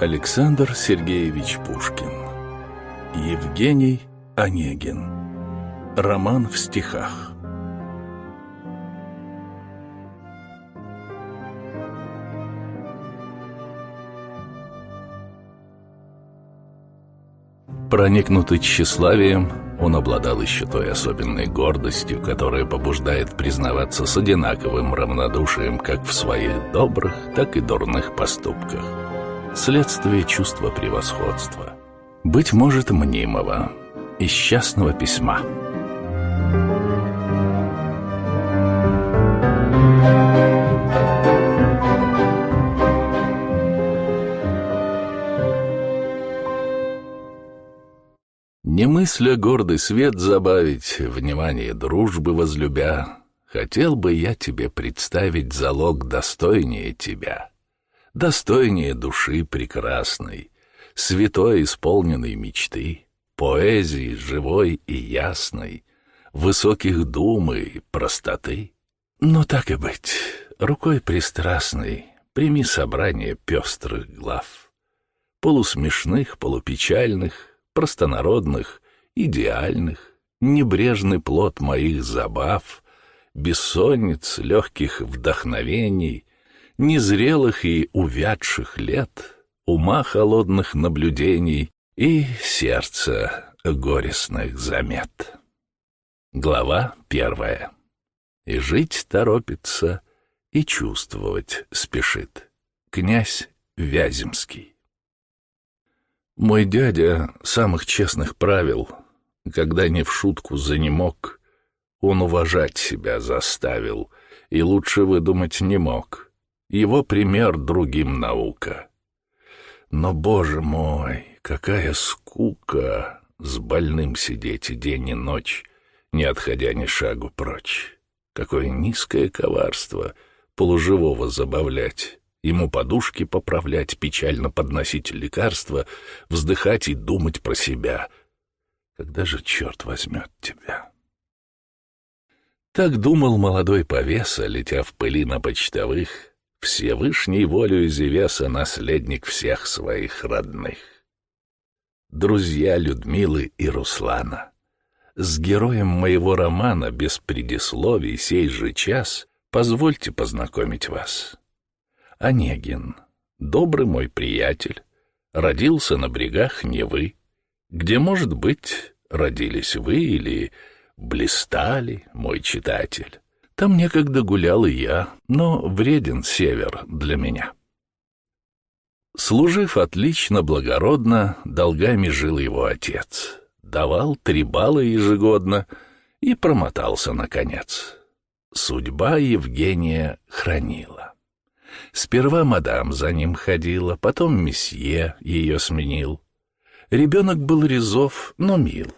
Александр Сергеевич Пушкин. Евгений Онегин. Роман в стихах. Проникнутый тщеславием, он обладал еще той особенной гордостью, которая побуждает признаваться с одинаковым равнодушием как в своих добрых, так и дурных поступках. Следствие чувства превосходства. Быть может, мнимого, из частного письма. Не мысля гордый свет забавить, внимание дружбы возлюбя, Хотел бы я тебе представить залог достойнее тебя, Достойнее души прекрасной, Святой исполненной мечты, Поэзии живой и ясной, Высоких дум и простоты. Но так и быть, рукой пристрастной Прими собрание пестрых глав, Полусмешных, полупечальных, простонародных, идеальных, небрежный плод моих забав, бессонниц, легких вдохновений, незрелых и увядших лет, ума холодных наблюдений и сердца горестных замет. Глава первая. И жить торопится, и чувствовать спешит. Князь Вяземский. Мой дядя самых честных правил, когда не в шутку занемог, он уважать себя заставил и лучше выдумать не мог. Его пример другим наука. Но, боже мой, какая скука с больным сидеть и день и ночь, не отходя ни шагу прочь. Какое низкое коварство полуживого забавлять ему подушки поправлять, печально подносить лекарства, вздыхать и думать про себя. Когда же черт возьмет тебя? Так думал молодой повеса, летя в пыли на почтовых, Всевышней волю Зевеса наследник всех своих родных. Друзья Людмилы и Руслана, с героем моего романа без предисловий сей же час позвольте познакомить вас. Онегин, добрый мой приятель, родился на брегах Невы, где, может быть, родились вы или блистали, мой читатель. Там некогда гулял и я, но вреден север для меня. Служив отлично, благородно, долгами жил его отец. Давал три балла ежегодно и промотался, наконец. Судьба Евгения хранила. Сперва мадам за ним ходила, потом месье ее сменил. Ребенок был резов, но мил.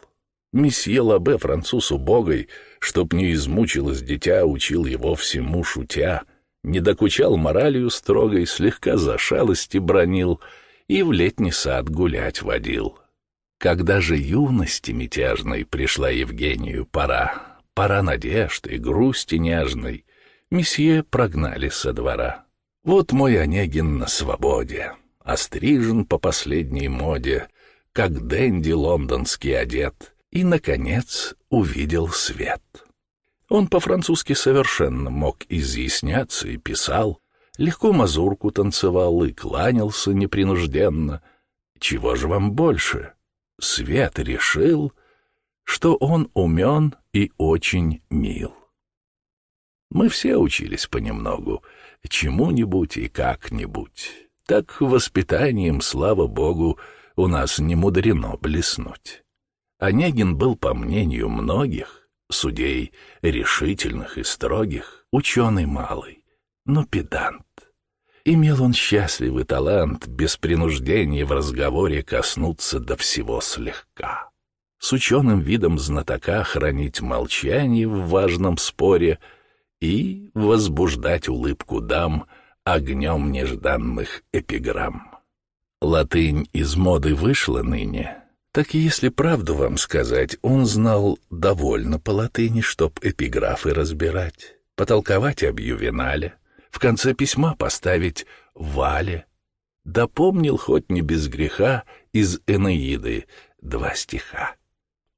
Месье Лабе, француз убогой, чтоб не измучилось дитя, учил его всему шутя, не докучал моралью строгой, слегка за шалости бронил и в летний сад гулять водил. Когда же юности мятежной пришла Евгению пора, пора надежды, грусти нежной, месье прогнали со двора. Вот мой Онегин на свободе, острижен по последней моде, как денди лондонский одет, и, наконец, увидел свет. Он по-французски совершенно мог изъясняться и писал, легко мазурку танцевал и кланялся непринужденно. Чего же вам больше? Свет решил, что он умен и очень мил. Мы все учились понемногу — чему-нибудь и как-нибудь. Так воспитанием, слава богу, у нас не мудрено блеснуть. Онегин был, по мнению многих, судей решительных и строгих, ученый малый, но педант. Имел он счастливый талант без принуждения в разговоре коснуться до всего слегка. С ученым видом знатока хранить молчание в важном споре — и возбуждать улыбку дам огнем нежданных эпиграмм. Латынь из моды вышла ныне, так если правду вам сказать, он знал довольно по латыни, чтоб эпиграфы разбирать, потолковать об ювенале, в конце письма поставить «Вале», допомнил хоть не без греха из Энеиды два стиха.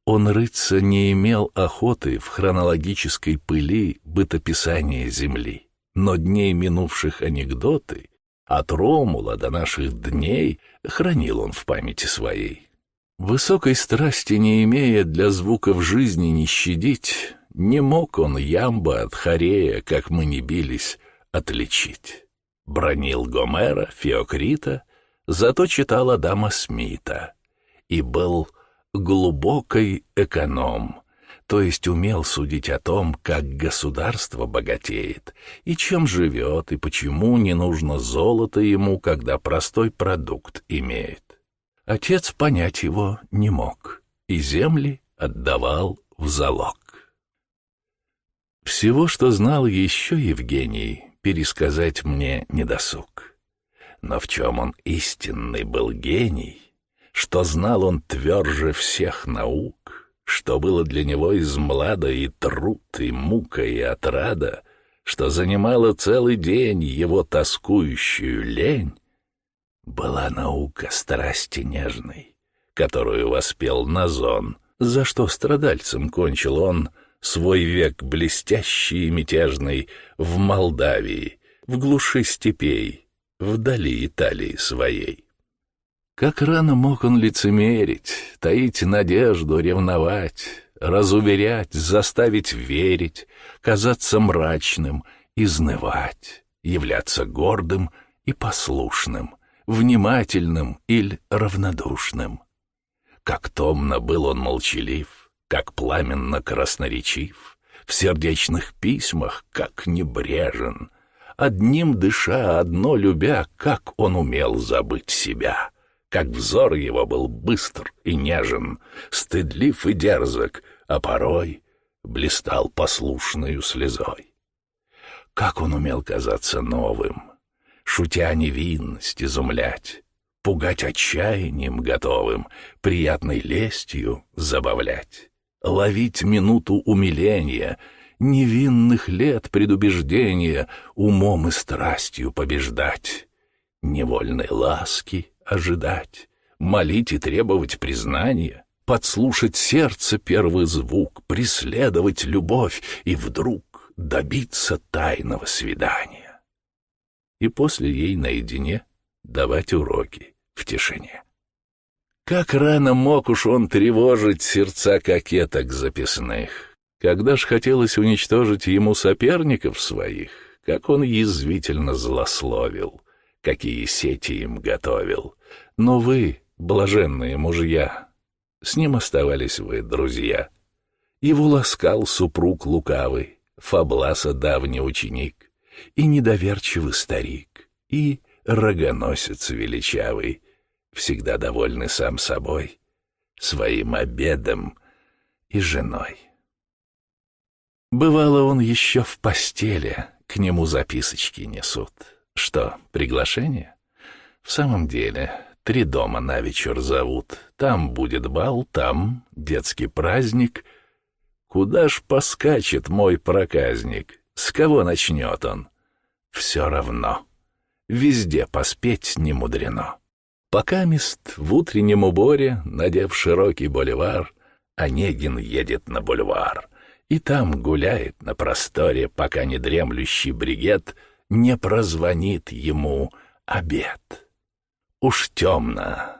Он рыться не имел охоты в хронологической пыли бытописания Земли, но дней минувших анекдоты от Ромула до наших дней хранил он в памяти своей. Высокой страсти не имея для звуков жизни не щадить, не мог он ямба от хорея, как мы не бились, отличить. Бронил Гомера, Феокрита, зато читал Адама Смита и был глубокий эконом, то есть умел судить о том, как государство богатеет, и чем живет, и почему не нужно золото ему, когда простой продукт имеет. Отец понять его не мог, и земли отдавал в залог. Всего, что знал еще Евгений, пересказать мне недосуг. Но в чем он истинный был гений, что знал он тверже всех наук, что было для него из млада и труд, и мука, и отрада, что занимало целый день его тоскующую лень, была наука страсти нежной, которую воспел Назон, за что страдальцем кончил он свой век блестящий и мятежный в Молдавии, в глуши степей, вдали Италии своей. Как рано мог он лицемерить, таить надежду, ревновать, разуверять, заставить верить, казаться мрачным, изнывать, являться гордым и послушным, внимательным или равнодушным. Как томно был он молчалив, как пламенно красноречив, в сердечных письмах, как небрежен, одним дыша, одно любя, как он умел забыть себя — как взор его был быстр и нежен, стыдлив и дерзок, а порой блистал послушною слезой. Как он умел казаться новым, шутя невинность изумлять, пугать отчаянием готовым, приятной лестью забавлять, ловить минуту умиления, невинных лет предубеждения, умом и страстью побеждать, невольной ласки ожидать, молить и требовать признания, подслушать сердце первый звук, преследовать любовь и вдруг добиться тайного свидания. И после ей наедине давать уроки в тишине. Как рано мог уж он тревожить сердца кокеток записных, когда ж хотелось уничтожить ему соперников своих, как он язвительно злословил — какие сети им готовил. Но вы, блаженные мужья, с ним оставались вы, друзья. Его ласкал супруг лукавый, Фабласа давний ученик, и недоверчивый старик, и рогоносец величавый, всегда довольный сам собой, своим обедом и женой. Бывало, он еще в постели, к нему записочки несут. Что, приглашение? В самом деле, три дома на вечер зовут. Там будет бал, там детский праздник. Куда ж поскачет мой проказник? С кого начнет он? Все равно. Везде поспеть не мудрено. Пока мест в утреннем уборе, надев широкий боливар, Онегин едет на бульвар, и там гуляет на просторе, пока не дремлющий бригет — не прозвонит ему обед. Уж темно.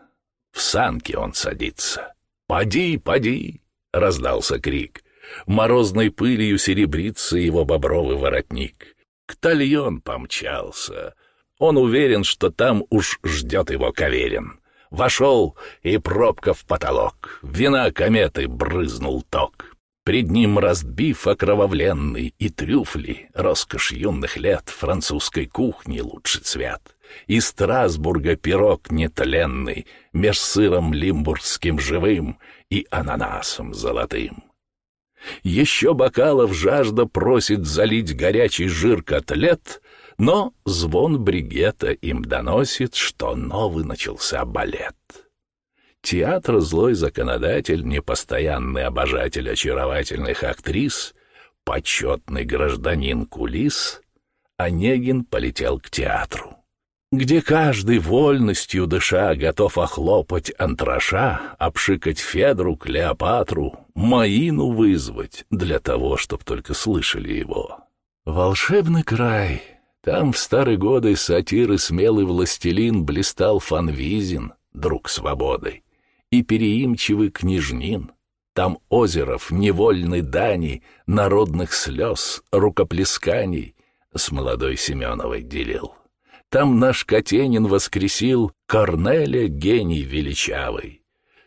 В санке он садится. «Поди, поди!» — раздался крик. Морозной пылью серебрится его бобровый воротник. Ктальон помчался. Он уверен, что там уж ждет его Каверин. Вошел, и пробка в потолок. Вина кометы брызнул ток. Пред ним разбив окровавленный и трюфли, роскошь юных лет французской кухни лучший цвет. И Страсбурга пирог нетленный, меж сыром лимбургским живым и ананасом золотым. Еще бокалов жажда просит залить горячий жир котлет, но звон бригета им доносит, что новый начался балет. Театр злой законодатель, непостоянный обожатель очаровательных актрис, почетный гражданин кулис, Онегин полетел к театру. Где каждый вольностью дыша готов охлопать антраша, обшикать Федру, Клеопатру, Маину вызвать для того, чтоб только слышали его. Волшебный край. Там в старые годы сатиры смелый властелин блистал Фанвизин, друг свободы, и переимчивый княжнин. Там озеров, невольной дани, народных слез, рукоплесканий с молодой Семеновой делил. Там наш Катенин воскресил Корнеля гений величавый.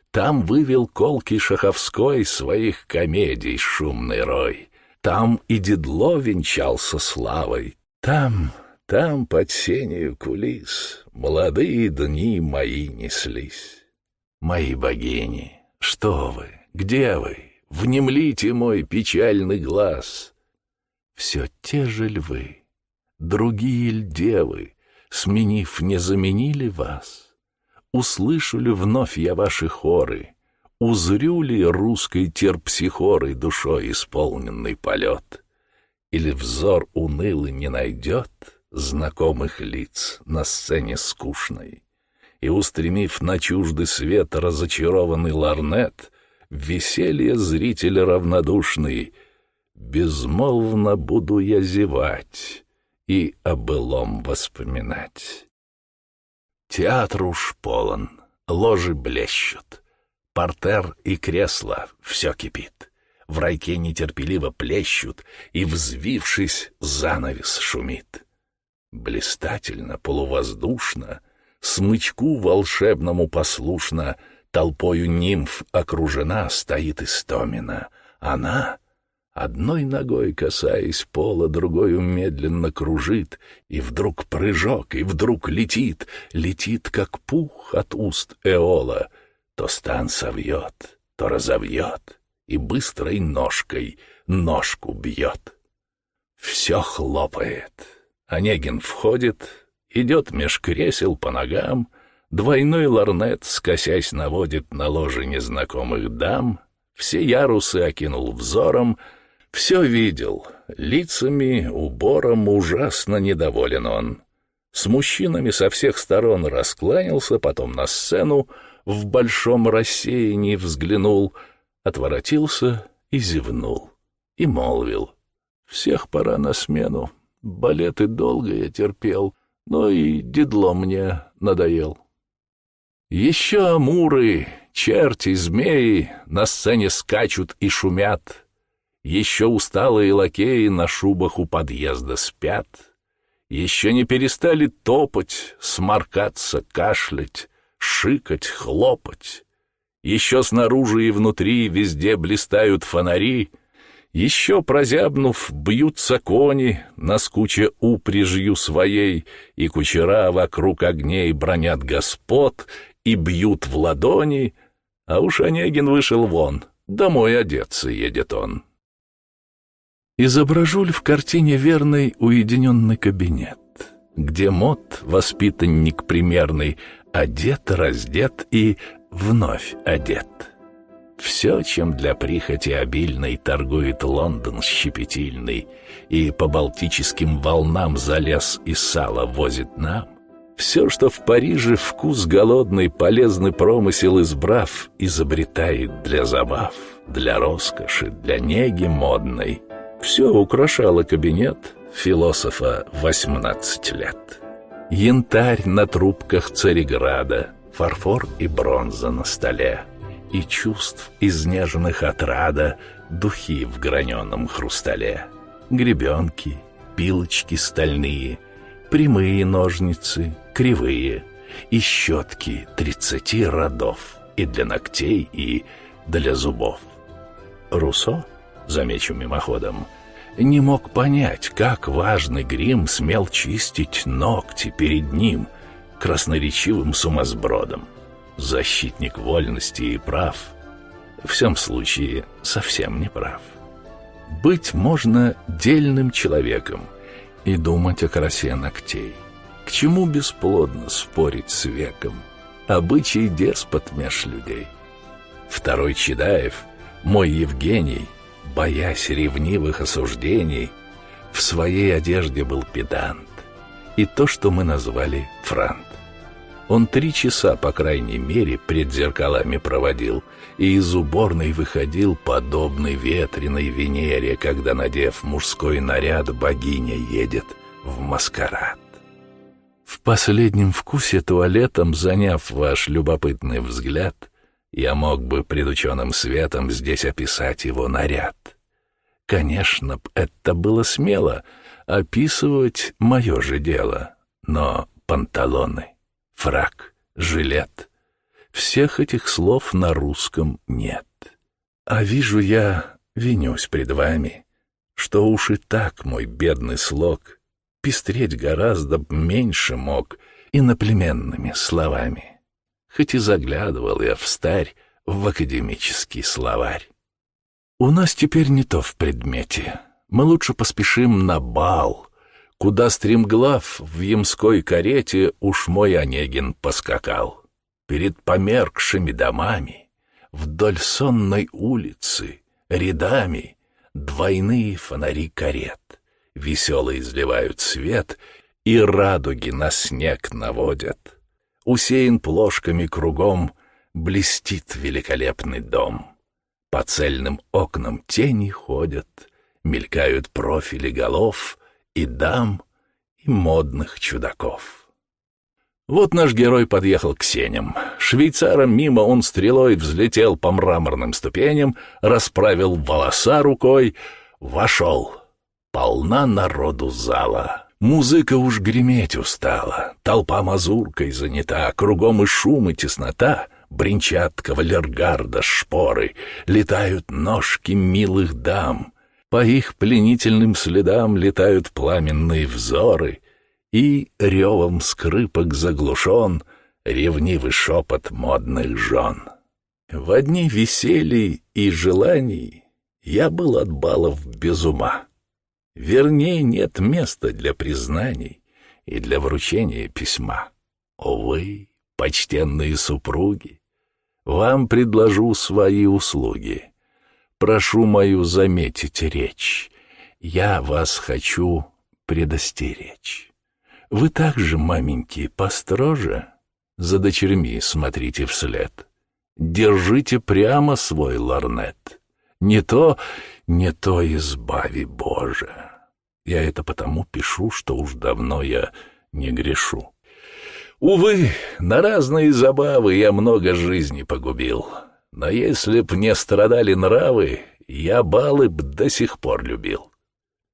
Там вывел колки Шаховской своих комедий шумный рой. Там и Дедло венчался славой. Там, там под сенью кулис молодые дни мои неслись. Мои богини, что вы, где вы? Внемлите мой печальный глаз. Все те же львы, другие ль девы, сменив, не заменили вас? Услышу ли вновь я ваши хоры? Узрю ли русской терпсихорой душой исполненный полет? Или взор унылый не найдет знакомых лиц на сцене скучной? И, устремив на чуждый свет разочарованный ларнет, веселье зрителя равнодушный, безмолвно буду я зевать, и о былом воспоминать. Театр уж полон, ложи блещут, портер и кресла, все кипит. В райке нетерпеливо плещут, и, взвившись, занавес шумит. Блистательно, полувоздушно, смычку волшебному послушно, толпою нимф окружена стоит Истомина. Она Одной ногой касаясь пола, другою медленно кружит, и вдруг прыжок, и вдруг летит, летит, как пух от уст Эола. То стан совьет, то разовьет, и быстрой ножкой ножку бьет. Все хлопает. Онегин входит, идет меж кресел по ногам, двойной ларнет, скосясь, наводит на ложе незнакомых дам, все ярусы окинул взором — все видел. Лицами, убором ужасно недоволен он. С мужчинами со всех сторон раскланялся, потом на сцену, в большом рассеянии взглянул, отворотился и зевнул, и молвил. «Всех пора на смену. Балеты долго я терпел, но и дедло мне надоел». Еще амуры, черти, змеи на сцене скачут и шумят — еще усталые лакеи на шубах у подъезда спят. Еще не перестали топать, сморкаться, кашлять, шикать, хлопать. Еще снаружи и внутри везде блистают фонари. Еще, прозябнув, бьются кони, наскуча упряжью своей, и кучера вокруг огней бронят господ и бьют в ладони, а уж Онегин вышел вон, домой одеться едет он. Изображу ли в картине верный уединенный кабинет, где мод, воспитанник примерный, одет, раздет и вновь одет. Все, чем для прихоти обильной торгует Лондон щепетильный, и по балтическим волнам за лес и сало возит нам, все, что в Париже вкус голодный, полезный промысел избрав, изобретает для забав, для роскоши, для неги модной — все украшало кабинет философа 18 лет. Янтарь на трубках Цареграда, фарфор и бронза на столе, и чувств изнеженных отрада духи в граненом хрустале, гребенки, пилочки стальные, прямые ножницы, кривые, и щетки тридцати родов, и для ногтей, и для зубов. Руссо, замечу мимоходом, не мог понять, как важный грим смел чистить ногти перед ним, красноречивым сумасбродом. Защитник вольности и прав, в всем случае совсем не прав. Быть можно дельным человеком и думать о красе ногтей. К чему бесплодно спорить с веком? Обычай деспот меж людей. Второй Чедаев, мой Евгений, боясь ревнивых осуждений, в своей одежде был педант. и то, что мы назвали франт. Он три часа, по крайней мере, пред зеркалами проводил, и из уборной выходил подобный ветреной Венере, когда, надев мужской наряд, богиня едет в маскарад. В последнем вкусе туалетом, заняв ваш любопытный взгляд, я мог бы пред ученым светом здесь описать его наряд. Конечно, это было смело, описывать мое же дело, но панталоны фрак, жилет. Всех этих слов на русском нет. А вижу я, винюсь пред вами, что уж и так мой бедный слог пестреть гораздо меньше мог иноплеменными словами. Хоть и заглядывал я в старь в академический словарь. У нас теперь не то в предмете. Мы лучше поспешим на бал, Куда стремглав в ямской карете уж мой Онегин поскакал. Перед померкшими домами, вдоль сонной улицы, рядами двойные фонари карет. Весело изливают свет и радуги на снег наводят. Усеян плошками кругом, блестит великолепный дом. По цельным окнам тени ходят, мелькают профили голов — и дам, и модных чудаков. Вот наш герой подъехал к сеням. Швейцаром мимо он стрелой взлетел по мраморным ступеням, расправил волоса рукой, вошел. Полна народу зала. Музыка уж греметь устала, толпа мазуркой занята, кругом и шум, и теснота — бренчат кавалергарда шпоры, летают ножки милых дам, по их пленительным следам летают пламенные взоры, и ревом скрипок заглушен ревнивый шепот модных жен. В одни веселий и желаний я был от балов без ума. Вернее, нет места для признаний и для вручения письма. Увы, почтенные супруги, вам предложу свои услуги прошу мою заметить речь. Я вас хочу предостеречь. Вы также, маменьки, построже. За дочерьми смотрите вслед. Держите прямо свой ларнет. Не то, не то избави, Боже. Я это потому пишу, что уж давно я не грешу. Увы, на разные забавы я много жизни погубил. Но если б не страдали нравы, я балы б до сих пор любил.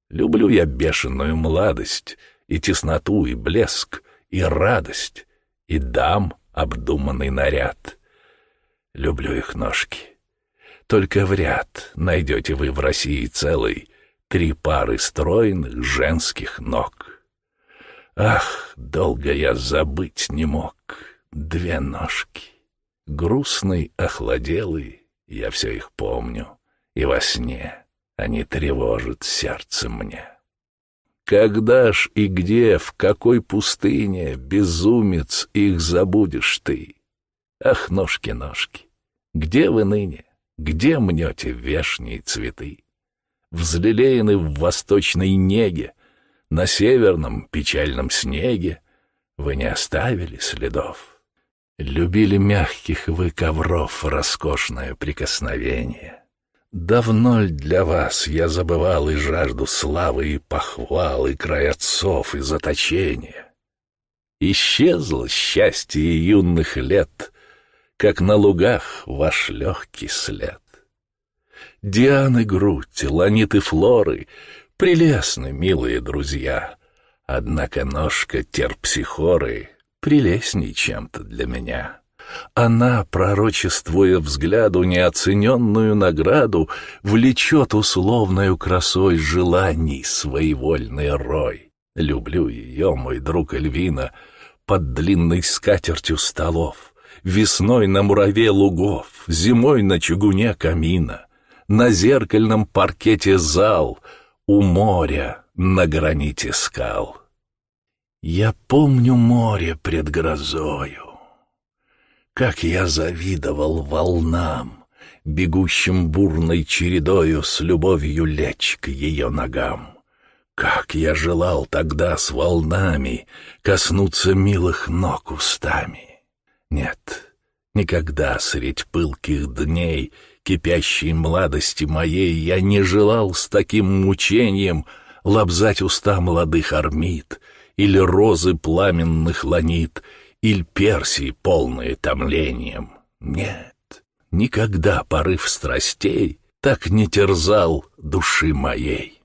Люблю я бешеную младость, и тесноту, и блеск, и радость, и дам обдуманный наряд. Люблю их ножки. Только в ряд найдете вы в России целый три пары стройных женских ног. Ах, долго я забыть не мог две ножки. Грустный, охладелый, я все их помню, и во сне они тревожат сердце мне. Когда ж и где, в какой пустыне, безумец, их забудешь ты? Ах, ножки-ножки, где вы ныне, где мнете вешние цветы? Взлелеены в восточной неге, на северном печальном снеге вы не оставили следов. Любили мягких вы ковров роскошное прикосновение. Давно ль для вас я забывал и жажду славы, и похвал, и край отцов, и заточения? Исчезло счастье юных лет, как на лугах ваш легкий след. Дианы грудь, ланиты флоры, прелестны, милые друзья, однако ножка терпсихоры прелестней чем-то для меня. Она, пророчествуя взгляду неоцененную награду, влечет условною красой желаний своевольный рой. Люблю ее, мой друг Эльвина, под длинной скатертью столов, весной на мураве лугов, зимой на чугуне камина, на зеркальном паркете зал, у моря на граните скал. Я помню море пред грозою, Как я завидовал волнам, Бегущим бурной чередою С любовью лечь к ее ногам. Как я желал тогда с волнами коснуться милых ног устами. Нет, никогда средь пылких дней кипящей младости моей я не желал с таким мучением лобзать уста молодых армид или розы пламенных ланит, или персии, полные томлением. Нет, никогда порыв страстей так не терзал души моей.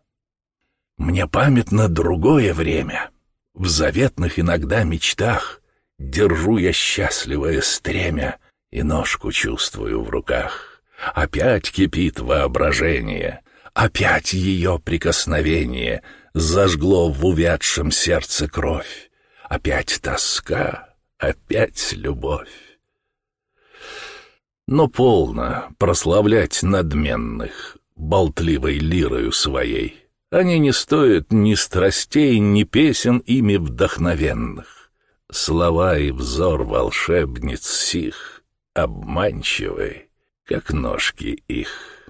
Мне памятно другое время. В заветных иногда мечтах Держу я счастливое стремя И ножку чувствую в руках. Опять кипит воображение, Опять ее прикосновение Зажгло в увядшем сердце кровь. Опять тоска, опять любовь. Но полно прославлять надменных Болтливой лирою своей — они не стоят ни страстей, ни песен ими вдохновенных. Слова и взор волшебниц сих обманчивы, как ножки их.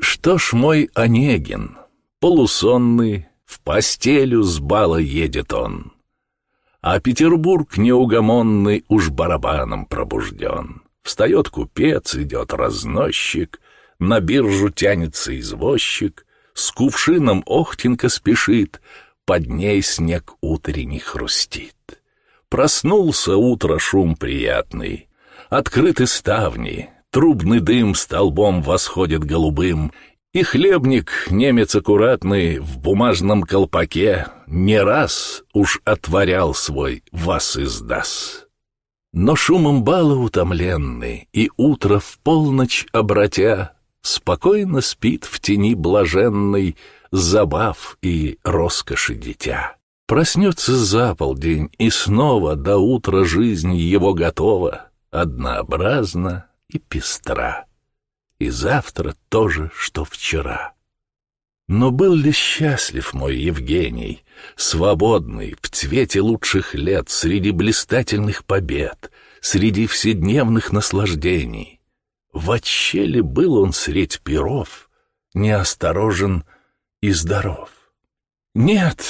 Что ж мой Онегин, полусонный, в постелю с бала едет он, а Петербург неугомонный уж барабаном пробужден. Встает купец, идет разносчик, на биржу тянется извозчик, с кувшином Охтенка спешит, под ней снег утренний хрустит. Проснулся утро шум приятный, открыты ставни, трубный дым столбом восходит голубым, и хлебник, немец аккуратный, в бумажном колпаке, не раз уж отворял свой «вас издас». Но шумом бала утомленный, и утро в полночь обратя, спокойно спит в тени блаженной забав и роскоши дитя. Проснется за полдень, и снова до утра жизнь его готова, однообразна и пестра. И завтра то же, что вчера. Но был ли счастлив мой Евгений, свободный, в цвете лучших лет, среди блистательных побед, среди вседневных наслаждений? Вообще ли был он средь перов, неосторожен и здоров? Нет,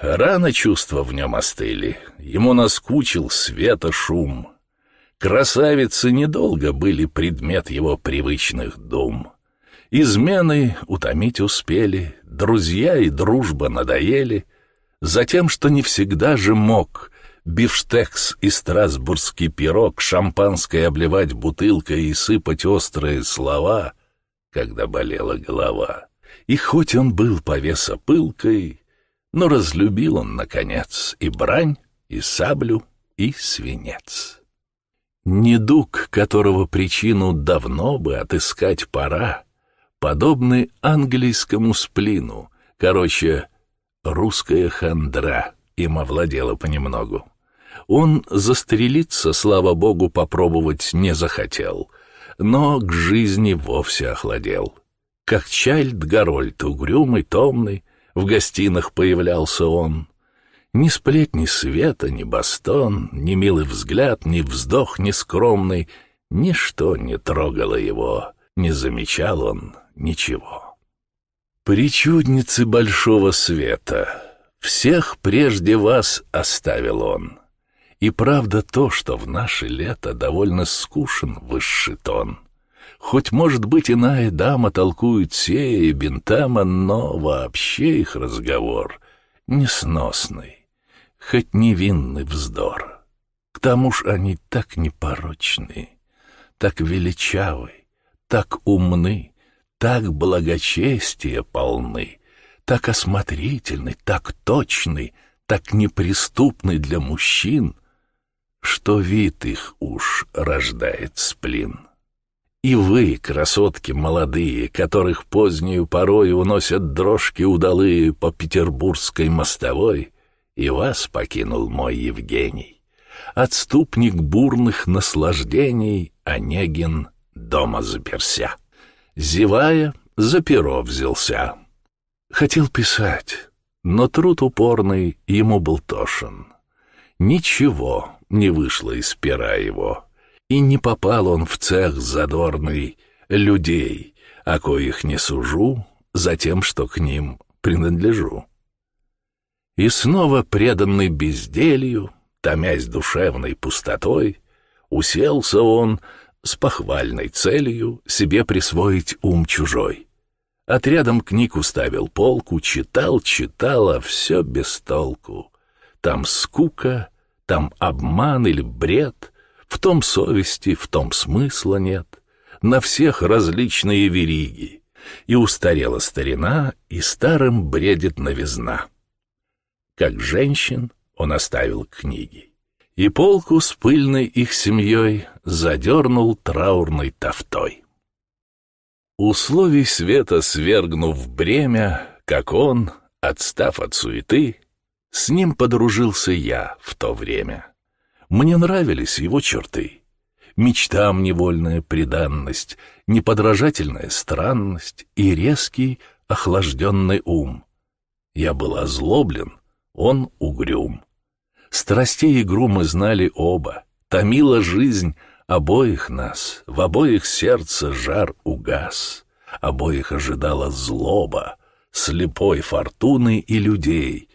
рано чувства в нем остыли, ему наскучил света шум. Красавицы недолго были предмет его привычных дум. Измены утомить успели, друзья и дружба надоели, затем, что не всегда же мог бифштекс и страсбургский пирог, шампанское обливать бутылкой и сыпать острые слова, когда болела голова. И хоть он был повеса пылкой, но разлюбил он, наконец, и брань, и саблю, и свинец. Недуг, которого причину давно бы отыскать пора, подобный английскому сплину, короче, русская хандра им овладела понемногу. Он застрелиться, слава богу, попробовать не захотел, но к жизни вовсе охладел. Как Чайльд Гарольд, угрюмый, томный, в гостинах появлялся он. Ни сплетни света, ни бастон, ни милый взгляд, ни вздох нескромный, ничто не трогало его, не замечал он ничего. Причудницы большого света, всех прежде вас оставил он. И правда то, что в наше лето довольно скушен высший тон. Хоть, может быть, иная дама толкует сея и бентама, но вообще их разговор несносный, хоть невинный вздор. К тому ж они так непорочны, так величавы, так умны, так благочестия полны, так осмотрительны, так точны, так неприступны для мужчин, что вид их уж рождает сплин. И вы, красотки молодые, которых позднюю порой уносят дрожки удалые по петербургской мостовой, и вас покинул мой Евгений. Отступник бурных наслаждений Онегин дома заперся. Зевая, за перо взялся. Хотел писать, но труд упорный ему был тошен. Ничего, не вышло из пера его, и не попал он в цех задорный людей, о коих не сужу, за тем, что к ним принадлежу. И снова преданный безделью, томясь душевной пустотой, уселся он с похвальной целью себе присвоить ум чужой. Отрядом книг уставил полку, читал, читал, а все без толку. Там скука, там обман или бред, в том совести, в том смысла нет. На всех различные вериги, и устарела старина, и старым бредит новизна. Как женщин он оставил книги, и полку с пыльной их семьей задернул траурной тафтой. Условий света свергнув бремя, как он, отстав от суеты, с ним подружился я в то время. Мне нравились его черты. Мечтам невольная преданность, неподражательная странность и резкий, охлажденный ум. Я был озлоблен, он угрюм. Страстей игру мы знали оба, томила жизнь обоих нас, в обоих сердце жар угас, обоих ожидала злоба, слепой фортуны и людей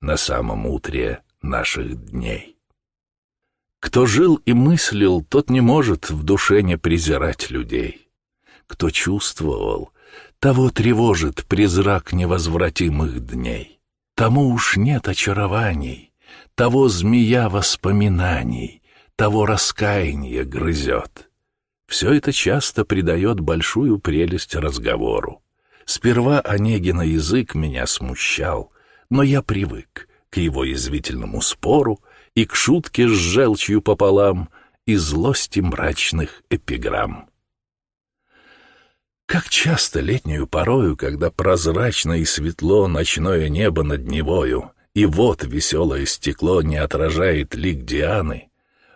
на самом утре наших дней. Кто жил и мыслил, тот не может в душе не презирать людей. Кто чувствовал, того тревожит призрак невозвратимых дней. Тому уж нет очарований, того змея воспоминаний, того раскаяние грызет. Все это часто придает большую прелесть разговору. Сперва Онегина язык меня смущал, но я привык к его язвительному спору и к шутке с желчью пополам, и злости мрачных эпиграмм. Как часто летнюю порою, когда прозрачно и светло ночное небо над Невою, и вот веселое стекло не отражает лик Дианы,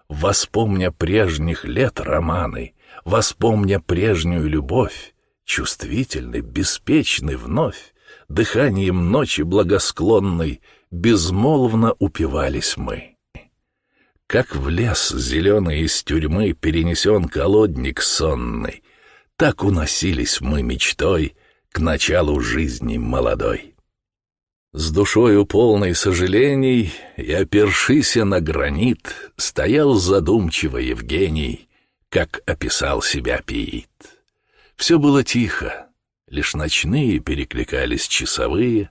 воспомня прежних лет романы, воспомня прежнюю любовь, чувствительный, беспечный вновь, дыханием ночи благосклонной, безмолвно упивались мы. Как в лес зеленый из тюрьмы перенесен колодник сонный, так уносились мы мечтой к началу жизни молодой. С душою полной сожалений и опершися на гранит, стоял задумчиво Евгений, как описал себя Пиит. Все было тихо, лишь ночные перекликались часовые,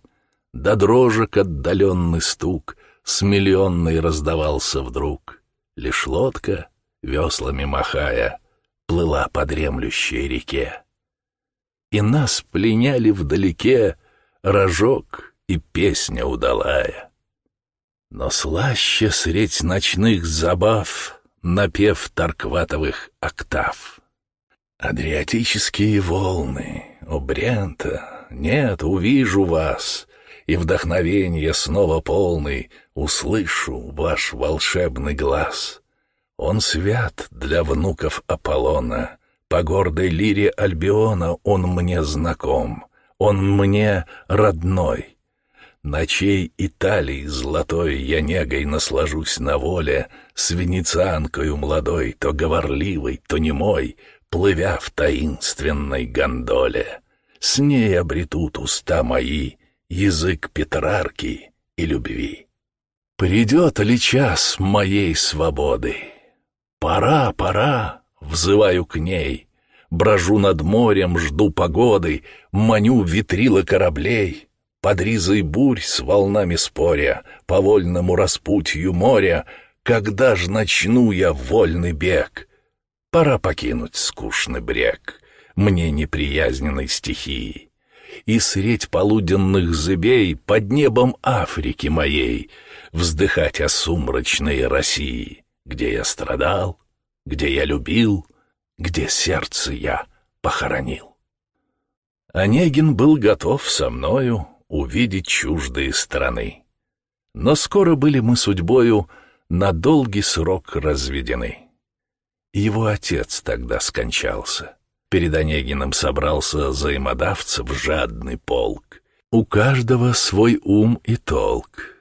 до дрожек отдаленный стук с миллионной раздавался вдруг. Лишь лодка, веслами махая, плыла по дремлющей реке. И нас пленяли вдалеке рожок и песня удалая. Но слаще средь ночных забав напев таркватовых октав. Адриатические волны, о Брента, нет, увижу вас, и вдохновение снова полный, услышу ваш волшебный глаз. Он свят для внуков Аполлона, по гордой лире Альбиона он мне знаком, он мне родной. Ночей Италии золотой я негой наслажусь на воле, с венецианкою молодой, то говорливой, то немой, плывя в таинственной гондоле. С ней обретут уста мои язык Петрарки и любви. Придет ли час моей свободы? Пора, пора, взываю к ней, Брожу над морем, жду погоды, Маню ветрила кораблей. Под ризой бурь с волнами споря, По вольному распутью моря, Когда ж начну я вольный бег? Пора покинуть скучный брег Мне неприязненной стихии и средь полуденных зыбей под небом Африки моей вздыхать о сумрачной России, где я страдал, где я любил, где сердце я похоронил. Онегин был готов со мною увидеть чуждые страны. Но скоро были мы судьбою на долгий срок разведены. Его отец тогда скончался. Перед Онегиным собрался взаимодавцев жадный полк. У каждого свой ум и толк.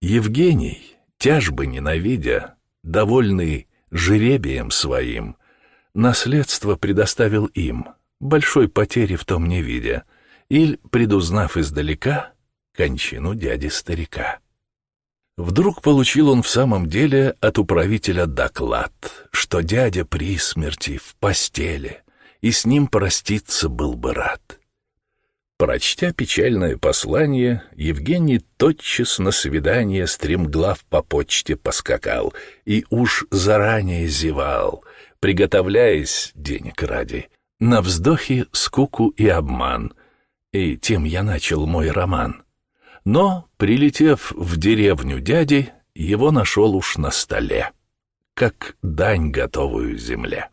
Евгений, тяжбы ненавидя, довольный жеребием своим, наследство предоставил им, большой потери в том не видя, или, предузнав издалека, кончину дяди-старика. Вдруг получил он в самом деле от управителя доклад, что дядя при смерти в постели, и с ним проститься был бы рад. Прочтя печальное послание, Евгений тотчас на свидание стремглав по почте поскакал и уж заранее зевал, приготовляясь, денег ради, на вздохи, скуку и обман. И тем я начал мой роман. Но, прилетев в деревню дяди, его нашел уж на столе, как дань готовую земле.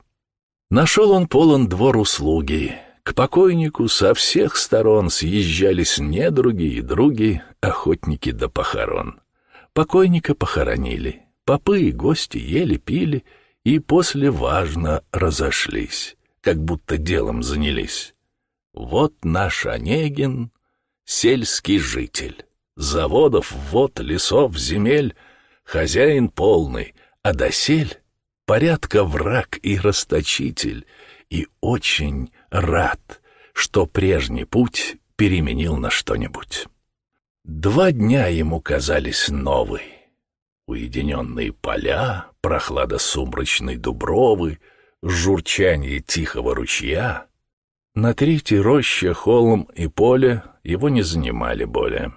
Нашел он полон двор услуги. К покойнику со всех сторон съезжались недруги и други, охотники до похорон. Покойника похоронили, попы и гости ели-пили и после важно разошлись, как будто делом занялись. Вот наш Онегин, сельский житель, заводов, вод, лесов, земель, хозяин полный, а досель порядка враг и расточитель, и очень рад, что прежний путь переменил на что-нибудь. Два дня ему казались новы. Уединенные поля, прохлада сумрачной дубровы, журчание тихого ручья. На третьей роще холм и поле его не занимали более.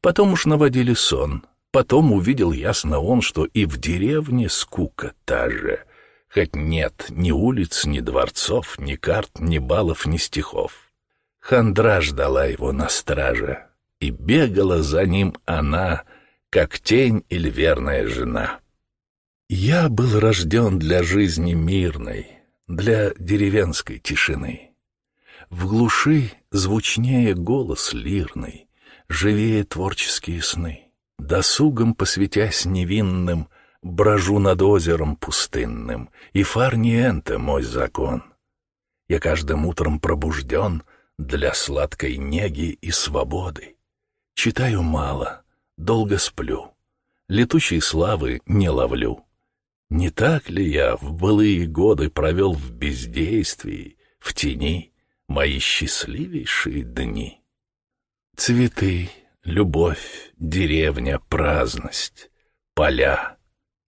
Потом уж наводили сон. Потом увидел ясно он, что и в деревне скука та же. Хоть нет ни улиц, ни дворцов, ни карт, ни балов, ни стихов. Хандра ждала его на страже, и бегала за ним она, как тень или верная жена. Я был рожден для жизни мирной, для деревенской тишины. В глуши звучнее голос лирный, живее творческие сны. Досугом посвятясь невинным, брожу над озером пустынным, и фар не энто мой закон. Я каждым утром пробужден для сладкой неги и свободы. Читаю мало, долго сплю, летучей славы не ловлю. Не так ли я в былые годы провел в бездействии, в тени мои счастливейшие дни? Цветы, любовь, деревня, праздность, поля.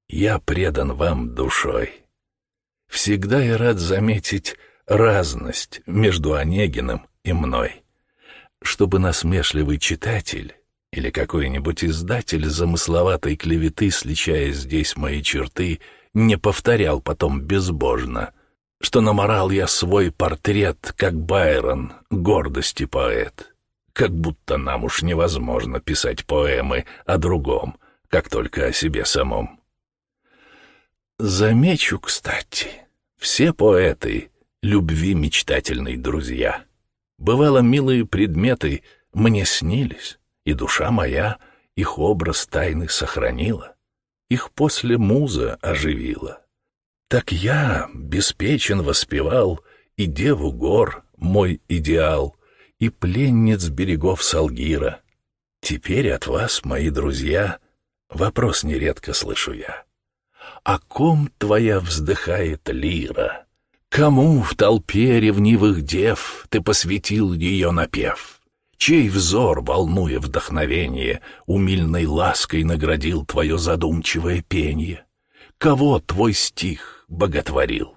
Я предан вам душой. Всегда я рад заметить разность между Онегиным и мной, чтобы насмешливый читатель или какой-нибудь издатель замысловатой клеветы, сличая здесь мои черты, не повторял потом безбожно, что наморал я свой портрет, как Байрон, гордости поэт. Как будто нам уж невозможно писать поэмы о другом, как только о себе самом. Замечу, кстати, все поэты — любви мечтательные друзья. Бывало, милые предметы мне снились, и душа моя их образ тайны сохранила, их после муза оживила. Так я беспечен воспевал и деву гор, мой идеал, и пленниц берегов Салгира. Теперь от вас, мои друзья, вопрос нередко слышу я. О ком твоя вздыхает лира? Кому в толпе ревнивых дев ты посвятил ее напев? Чей взор, волнуя вдохновение, Умильной лаской наградил Твое задумчивое пение? Кого твой стих боготворил?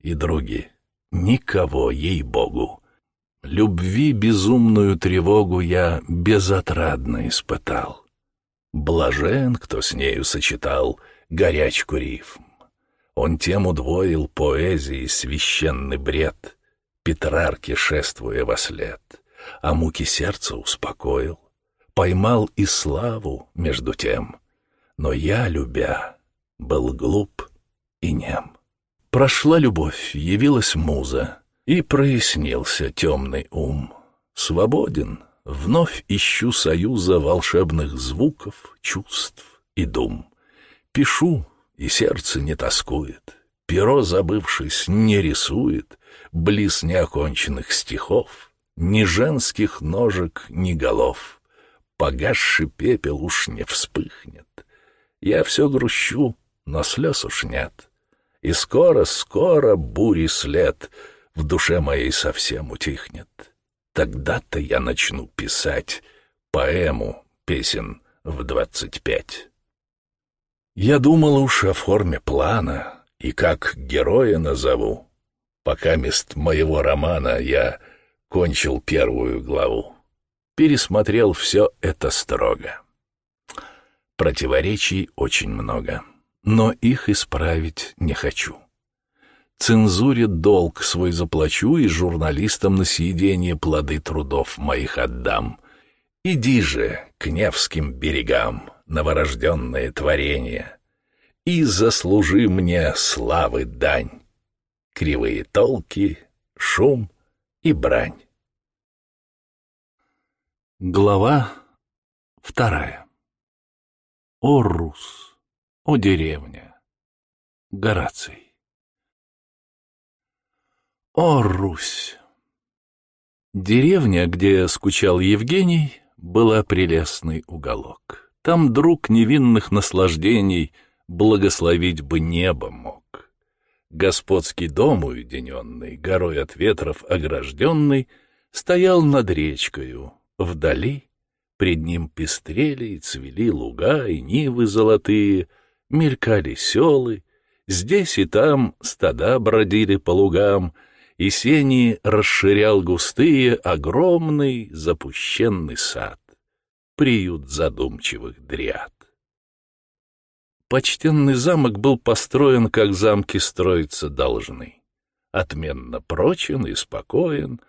И, други, никого, ей-богу, Любви безумную тревогу Я безотрадно испытал. Блажен, кто с нею сочетал Горячку рифм. Он тем удвоил поэзии священный бред, Петрарке шествуя во след — а муки сердца успокоил. Поймал и славу между тем, но я, любя, был глуп и нем. Прошла любовь, явилась муза, и прояснился темный ум. Свободен, вновь ищу союза волшебных звуков, чувств и дум. Пишу, и сердце не тоскует, перо, забывшись, не рисует, близ неоконченных стихов — ни женских ножек, ни голов. Погасший пепел уж не вспыхнет. Я все грущу, но слез уж нет. И скоро-скоро бури след в душе моей совсем утихнет. тогда-то я начну писать поэму песен в двадцать пять. Я думал уж о форме плана и как героя назову. Пока мест моего романа я кончил первую главу. Пересмотрел все это строго. Противоречий очень много, но их исправить не хочу. Цензуре долг свой заплачу и журналистам на съедение плоды трудов моих отдам. Иди же к Невским берегам, новорожденное творение, и заслужи мне славы дань, кривые толки, шум и брань. Глава вторая. О, Рус, о, деревня, Гораций. О, Русь! Деревня, где скучал Евгений, была прелестный уголок. Там друг невинных наслаждений благословить бы небо мог. Господский дом уединенный, горой от ветров огражденный, стоял над речкою. Вдали пред ним пестрели и цвели луга и нивы золотые, мелькали селы, здесь и там стада бродили по лугам, и сени расширял густые, огромный запущенный сад приют задумчивых дриад. Почтенный замок был построен, как замки строиться должны. Отменно прочен и спокоен,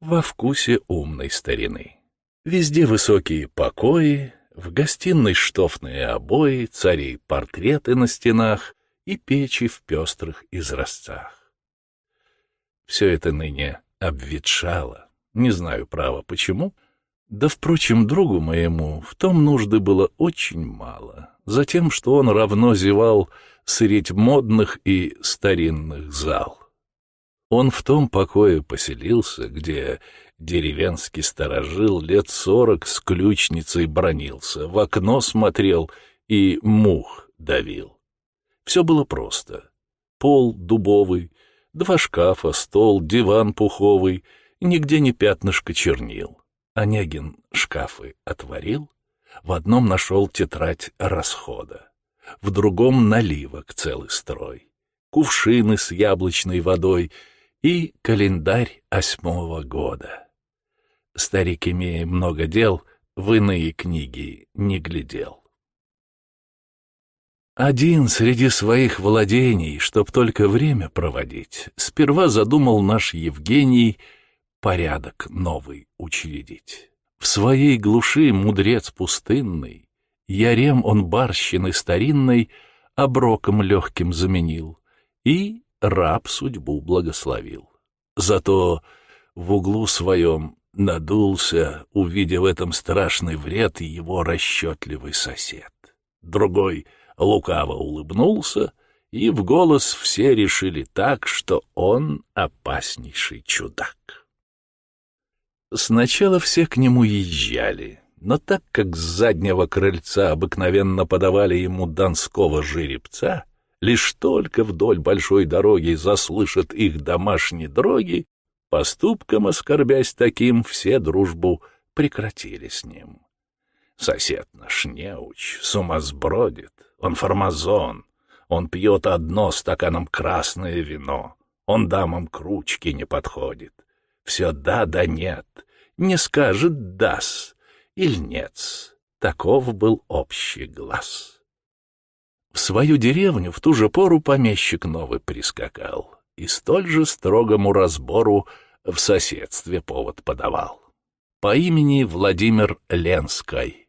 во вкусе умной старины. Везде высокие покои, в гостиной штофные обои, царей портреты на стенах и печи в пестрых изразцах. Все это ныне обветшало, не знаю, право, почему, да, впрочем, другу моему в том нужды было очень мало, затем, что он равно зевал средь модных и старинных зал. Он в том покое поселился, где деревенский сторожил лет сорок с ключницей бронился, в окно смотрел и мух давил. Все было просто. Пол дубовый, два шкафа, стол, диван пуховый, нигде не пятнышко чернил. Онегин шкафы отворил, в одном нашел тетрадь расхода, в другом наливок целый строй, кувшины с яблочной водой и календарь осьмого года. Старик, имея много дел, в иные книги не глядел. Один среди своих владений, чтоб только время проводить, сперва задумал наш Евгений — порядок новый учредить. В своей глуши мудрец пустынный, Ярем он барщины старинной Оброком легким заменил И раб судьбу благословил. Зато в углу своем надулся, увидев в этом страшный вред, его расчетливый сосед. Другой лукаво улыбнулся, и в голос все решили так, что он опаснейший чудак. Сначала все к нему езжали, но так как с заднего крыльца обыкновенно подавали ему донского жеребца, лишь только вдоль большой дороги заслышат их домашние дроги, поступком оскорбясь таким, все дружбу прекратили с ним. Сосед наш неуч, с ума сбродит, он формазон, он пьет одно стаканом красное вино, он дамам к ручке не подходит. Все да да нет, не скажет дас или нет. Таков был общий глаз. В свою деревню в ту же пору помещик новый прискакал и столь же строгому разбору в соседстве повод подавал. По имени Владимир Ленской,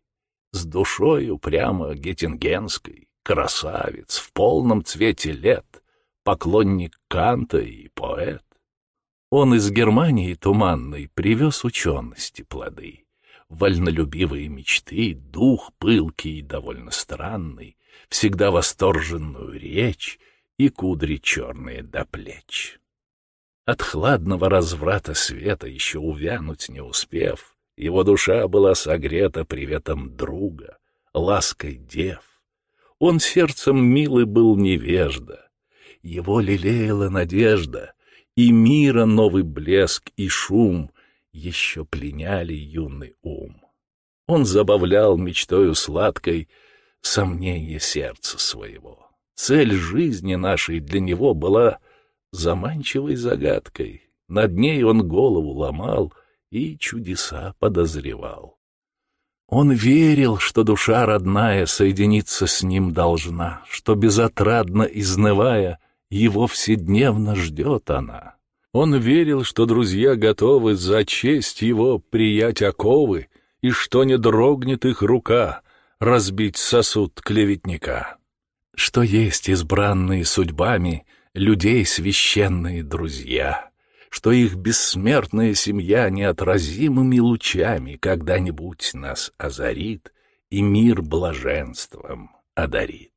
с душою прямо геттингенской, красавец в полном цвете лет, поклонник Канта и поэт. Он из Германии туманной привез учености плоды, вольнолюбивые мечты, дух пылкий и довольно странный, всегда восторженную речь и кудри черные до плеч. От хладного разврата света еще увянуть не успев, его душа была согрета приветом друга, лаской дев. Он сердцем милый был невежда, его лелеяла надежда, и мира новый блеск и шум, еще пленяли юный ум. Он забавлял мечтою сладкой сомнение сердца своего. Цель жизни нашей для него была заманчивой загадкой. Над ней он голову ломал и чудеса подозревал. Он верил, что душа родная соединиться с ним должна, что безотрадно изнывая, его вседневно ждет она. Он верил, что друзья готовы за честь его приять оковы, и что не дрогнет их рука разбить сосуд клеветника. Что есть избранные судьбами людей священные друзья, что их бессмертная семья неотразимыми лучами когда-нибудь нас озарит и мир блаженством одарит.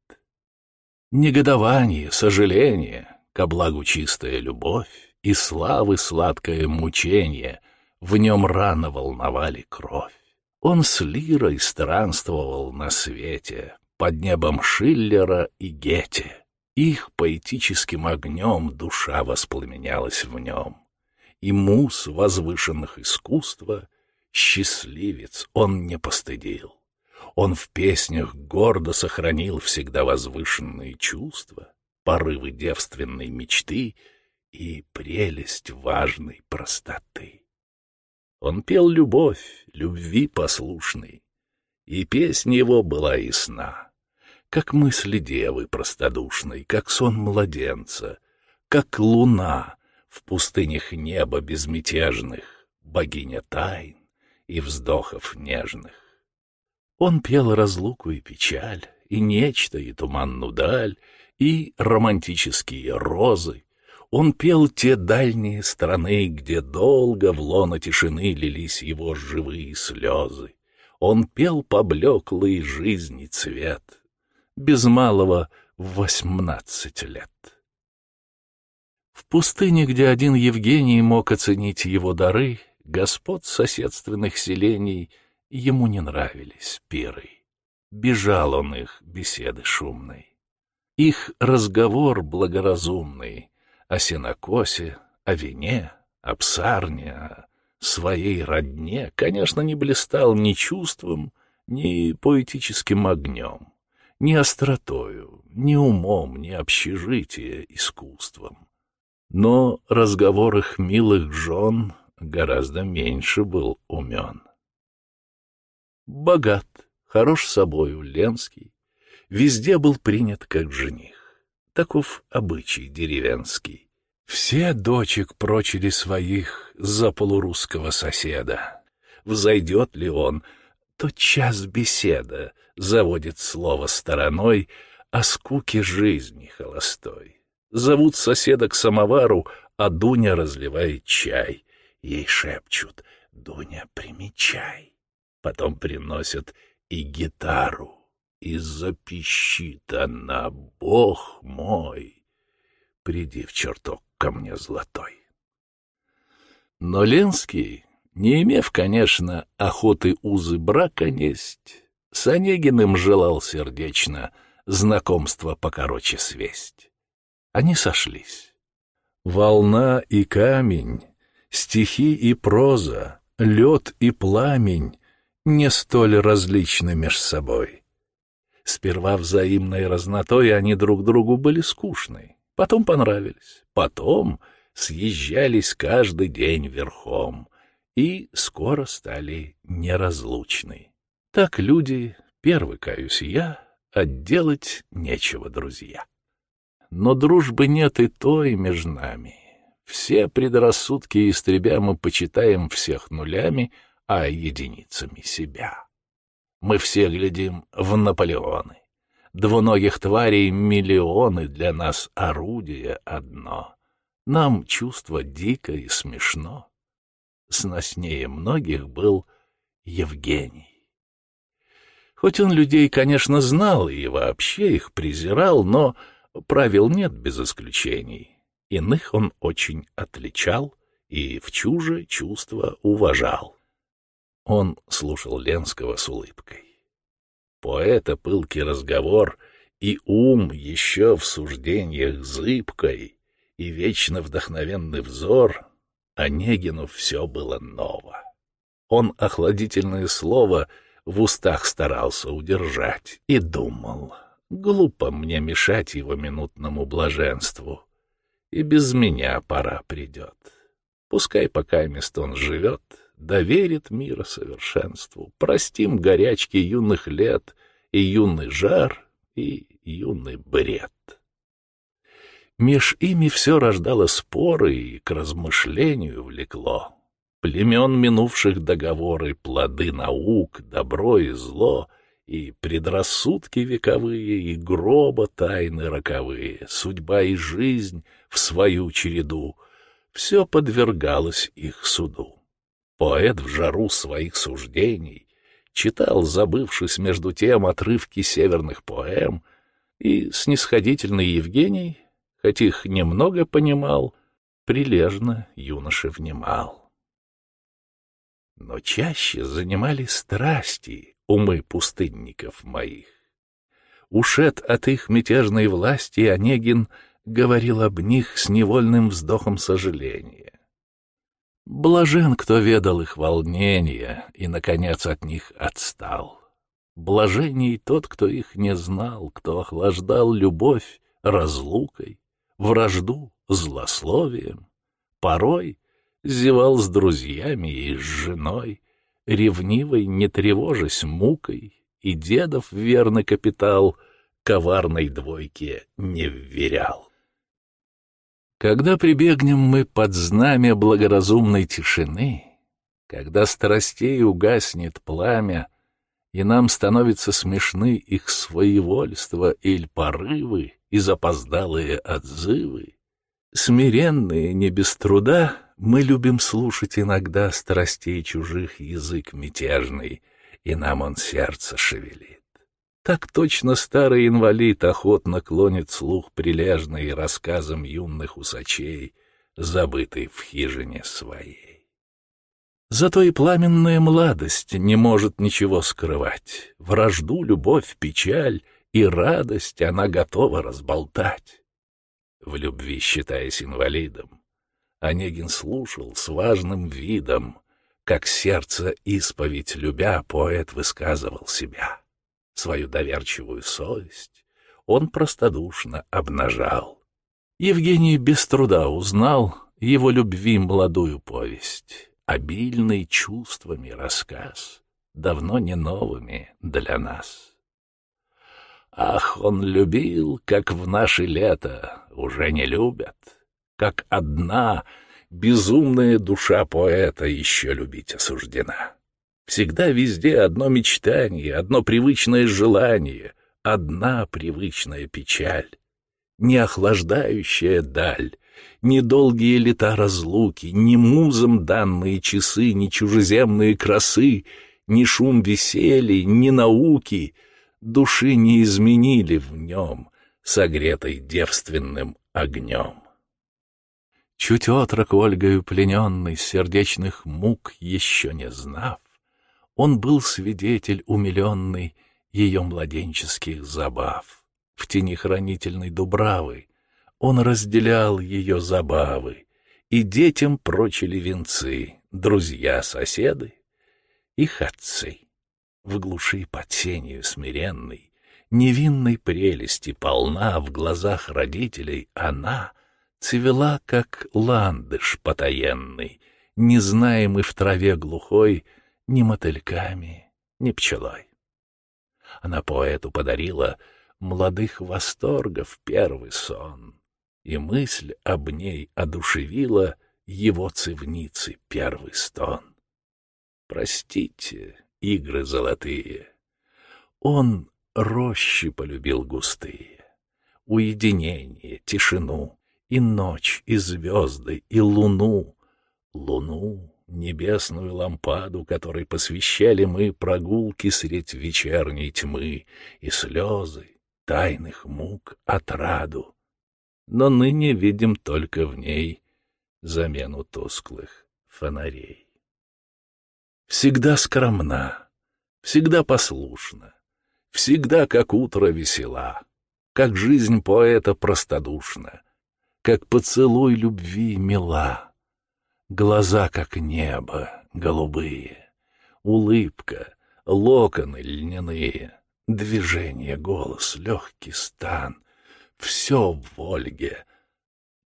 Негодование, сожаление, ко благу чистая любовь и славы сладкое мучение в нем рано волновали кровь. Он с лирой странствовал на свете, под небом Шиллера и Гете. Их поэтическим огнем душа воспламенялась в нем. И мус возвышенных искусства, счастливец, он не постыдил. Он в песнях гордо сохранил всегда возвышенные чувства, порывы девственной мечты и прелесть важной простоты. Он пел любовь, любви послушный, и песня его была ясна, как мысли девы простодушной, как сон младенца, как луна в пустынях неба безмятежных, богиня тайн и вздохов нежных. Он пел разлуку и печаль, и нечто, и туманную даль, и романтические розы. Он пел те дальние страны, где долго в лоно тишины лились его живые слезы. Он пел поблеклый жизни цвет, без малого восемнадцать лет. В пустыне, где один Евгений мог оценить его дары, господ соседственных селений — Ему не нравились пиры. Бежал он их беседы шумной. Их разговор благоразумный о сенокосе, о вине, о псарне, о своей родне, конечно, не блистал ни чувством, ни поэтическим огнем, ни остротою, ни умом, ни общежитие искусством. Но разговор их милых жен гораздо меньше был умен. Богат, хорош собою, Ленский, везде был принят как жених. Таков обычай деревенский. Все дочек прочили своих за полурусского соседа. Взойдет ли он, то час беседа заводит слово стороной о скуке жизни холостой. Зовут соседа к самовару, а Дуня разливает чай. Ей шепчут «Дуня, примечай». Потом приносят и гитару. И запищит она, бог мой, приди в чертог ко мне золотой. Но Ленский, не имев, конечно, охоты узы брака несть, с Онегиным желал сердечно знакомство покороче свесть. Они сошлись. Волна и камень, стихи и проза, лед и пламень не столь различны меж собой. Сперва взаимной разнотой они друг другу были скучны, потом понравились, потом съезжались каждый день верхом и скоро стали неразлучны. Так люди, первый каюсь я, отделать нечего, друзья. Но дружбы нет и той между нами. Все предрассудки истребя мы почитаем всех нулями — а единицами себя. Мы все глядим в Наполеоны. Двуногих тварей миллионы, для нас орудие одно. Нам чувство дико и смешно. Сноснее многих был Евгений. Хоть он людей, конечно, знал и вообще их презирал, но правил нет без исключений. Иных он очень отличал и в чуже чувства уважал. Он слушал Ленского с улыбкой. Поэта пылкий разговор и ум еще в суждениях зыбкой, и вечно вдохновенный взор Онегину все было ново. Он охладительное слово в устах старался удержать и думал, глупо мне мешать его минутному блаженству, и без меня пора придет. Пускай пока мест он живет, доверит мира совершенству, простим горячки юных лет и юный жар, и юный бред. Меж ими все рождало споры и к размышлению влекло. Племен минувших договоры, плоды наук, добро и зло, и предрассудки вековые, и гроба тайны роковые, судьба и жизнь в свою череду — все подвергалось их суду. Поэт в жару своих суждений читал, забывшись между тем отрывки северных поэм, и снисходительный Евгений, хоть их немного понимал, прилежно юноше внимал. Но чаще занимали страсти умы пустынников моих. Ушед от их мятежной власти, Онегин — говорил об них с невольным вздохом сожаления. Блажен, кто ведал их волнения и, наконец, от них отстал. Блаженней тот, кто их не знал, кто охлаждал любовь разлукой, вражду злословием, порой зевал с друзьями и с женой, ревнивой, не тревожась мукой, и дедов верный капитал коварной двойке не вверял. Когда прибегнем мы под знамя благоразумной тишины, когда страстей угаснет пламя, и нам становятся смешны их своевольство или порывы и запоздалые отзывы, смиренные не без труда, мы любим слушать иногда страстей чужих язык мятежный, и нам он сердце шевелит. Так точно старый инвалид охотно клонит слух прилежный рассказам юных усачей, забытый в хижине своей. Зато и пламенная младость не может ничего скрывать. Вражду, любовь, печаль и радость она готова разболтать. В любви, считаясь инвалидом, Онегин слушал с важным видом, как сердце исповедь любя, поэт высказывал себя свою доверчивую совесть, он простодушно обнажал. Евгений без труда узнал его любви молодую повесть, обильный чувствами рассказ, давно не новыми для нас. Ах, он любил, как в наше лето уже не любят, как одна безумная душа поэта еще любить осуждена. Всегда везде одно мечтание, одно привычное желание, одна привычная печаль. Не охлаждающая даль, ни долгие лета разлуки, ни музом данные часы, ни чужеземные красы, ни шум веселья, ни науки души не изменили в нем, согретой девственным огнем. Чуть отрок Ольгою плененный, сердечных мук еще не знав, он был свидетель умиленный ее младенческих забав. В тени хранительной Дубравы он разделял ее забавы, и детям прочили венцы, друзья-соседы, их отцы. В глуши под сенью смиренной, невинной прелести полна в глазах родителей она цвела, как ландыш потаенный, незнаемый в траве глухой — ни мотыльками, ни пчелой. Она поэту подарила молодых восторгов первый сон, и мысль об ней одушевила его цивницы первый стон. Простите, игры золотые, он рощи полюбил густые, уединение, тишину, и ночь, и звезды, и луну, луну, небесную лампаду, которой посвящали мы прогулки средь вечерней тьмы и слезы, тайных мук, отраду. Но ныне видим только в ней замену тусклых фонарей. Всегда скромна, всегда послушна, всегда как утро весела, как жизнь поэта простодушна, как поцелуй любви мила Глаза, как небо, голубые, улыбка, локоны льняные, движение, голос, легкий стан — все в Ольге.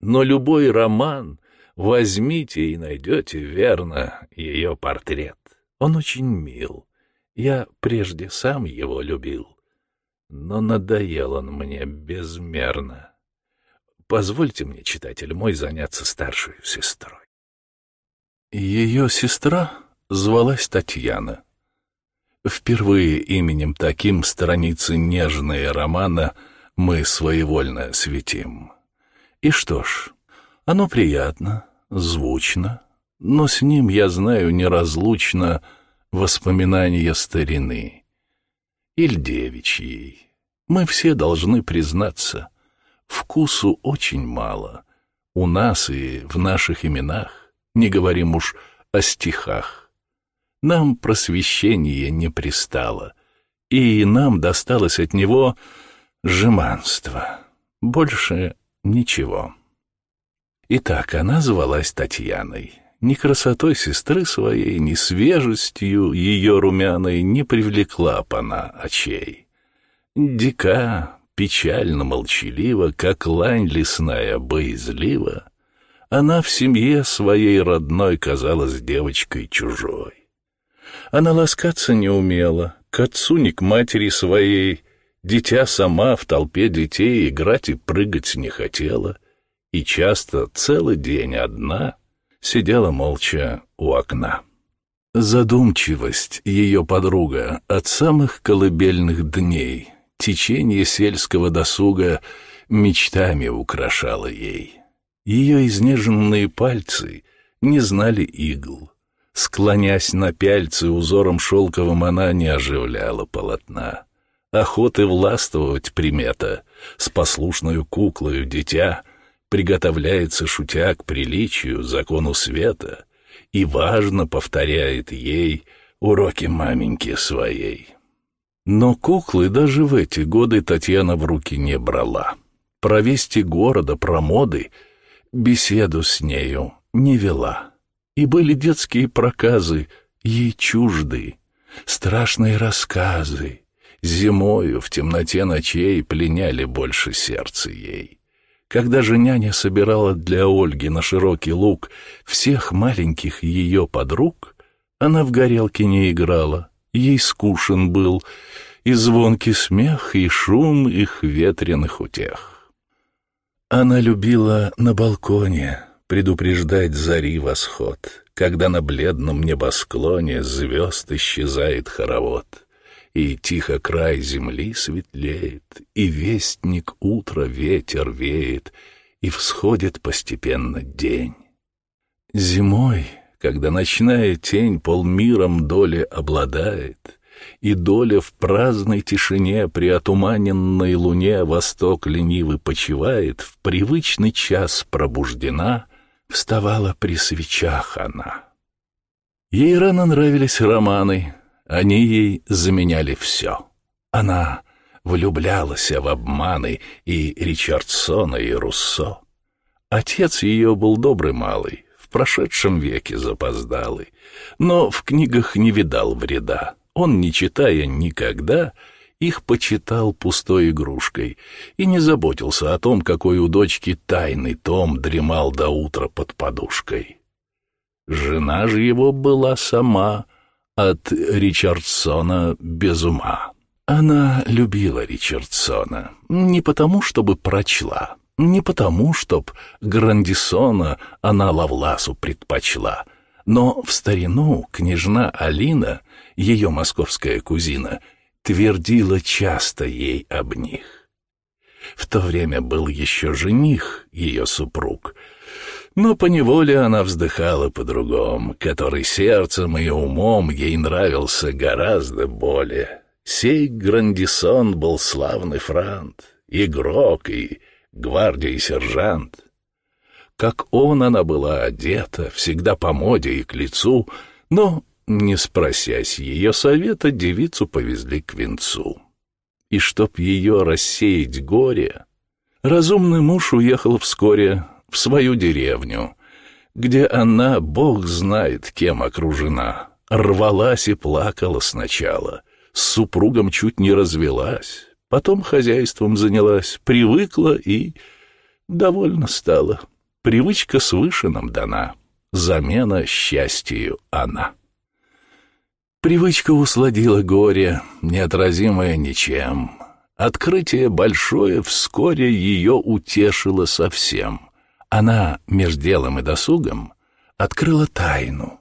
Но любой роман возьмите и найдете верно ее портрет. Он очень мил. Я прежде сам его любил, но надоел он мне безмерно. Позвольте мне, читатель мой, заняться старшей сестрой. Ее сестра звалась Татьяна. Впервые именем таким страницы нежные романа мы своевольно светим. И что ж, оно приятно, звучно, но с ним я знаю неразлучно воспоминания старины. Иль девичьей. Мы все должны признаться, вкусу очень мало. У нас и в наших именах, не говорим уж о стихах. Нам просвещение не пристало, и нам досталось от него жеманство. Больше ничего. Итак, она звалась Татьяной. Ни красотой сестры своей, ни свежестью ее румяной не привлекла пана очей. Дика, печально молчалива, как лань лесная боязлива, она в семье своей родной казалась девочкой чужой. Она ласкаться не умела, к отцу ни к матери своей, дитя сама в толпе детей играть и прыгать не хотела, и часто целый день одна — сидела молча у окна. Задумчивость ее подруга от самых колыбельных дней, течение сельского досуга мечтами украшала ей. Ее изнеженные пальцы не знали игл. Склонясь на пяльцы узором шелковым, она не оживляла полотна. Охоты властвовать примета, с послушною куклою дитя приготовляется, шутя к приличию, закону света, и важно повторяет ей уроки маменьки своей. Но куклы даже в эти годы Татьяна в руки не брала. Про вести города, про моды беседу с нею не вела. И были детские проказы ей чужды, страшные рассказы. Зимою в темноте ночей пленяли больше сердце ей. Когда же няня собирала для Ольги на широкий луг всех маленьких ее подруг, она в горелке не играла, ей скушен был и звонкий смех, и шум их ветреных утех. Она любила на балконе предупреждать зари восход, когда на бледном небосклоне звезд исчезает хоровод и тихо край земли светлеет, и вестник утра ветер веет, и всходит постепенно день. Зимой, когда ночная тень полмиром доли обладает, и доля в праздной тишине при отуманенной луне восток ленивый почивает, в привычный час пробуждена, вставала при свечах она. Ей рано нравились романы, они ей заменяли все. Она влюблялась в обманы и Ричардсона, и Руссо. Отец ее был добрый малый, в прошедшем веке запоздалый, но в книгах не видал вреда. Он, не читая никогда, их почитал пустой игрушкой и не заботился о том, какой у дочки тайный том дремал до утра под подушкой. Жена же его была сама от Ричардсона без ума. Она любила Ричардсона не потому, чтобы прочла, не потому, чтоб Грандисона она Лавласу предпочла, но в старину княжна Алина, ее московская кузина, твердила часто ей об них. В то время был еще жених, ее супруг — но поневоле она вздыхала по-другому, который сердцем и умом ей нравился гораздо более. Сей Грандисон был славный франт, игрок и гвардии сержант. Как он она была одета, всегда по моде и к лицу, но, не спросясь ее совета, девицу повезли к венцу. И чтоб ее рассеять горе, разумный муж уехал вскоре в свою деревню, где она, бог знает, кем окружена, рвалась и плакала сначала, с супругом чуть не развелась, потом хозяйством занялась, привыкла и довольно стала. Привычка свыше нам дана, замена счастью она. Привычка усладила горе, неотразимое ничем. Открытие большое вскоре ее утешило совсем. Она меж делом и досугом открыла тайну,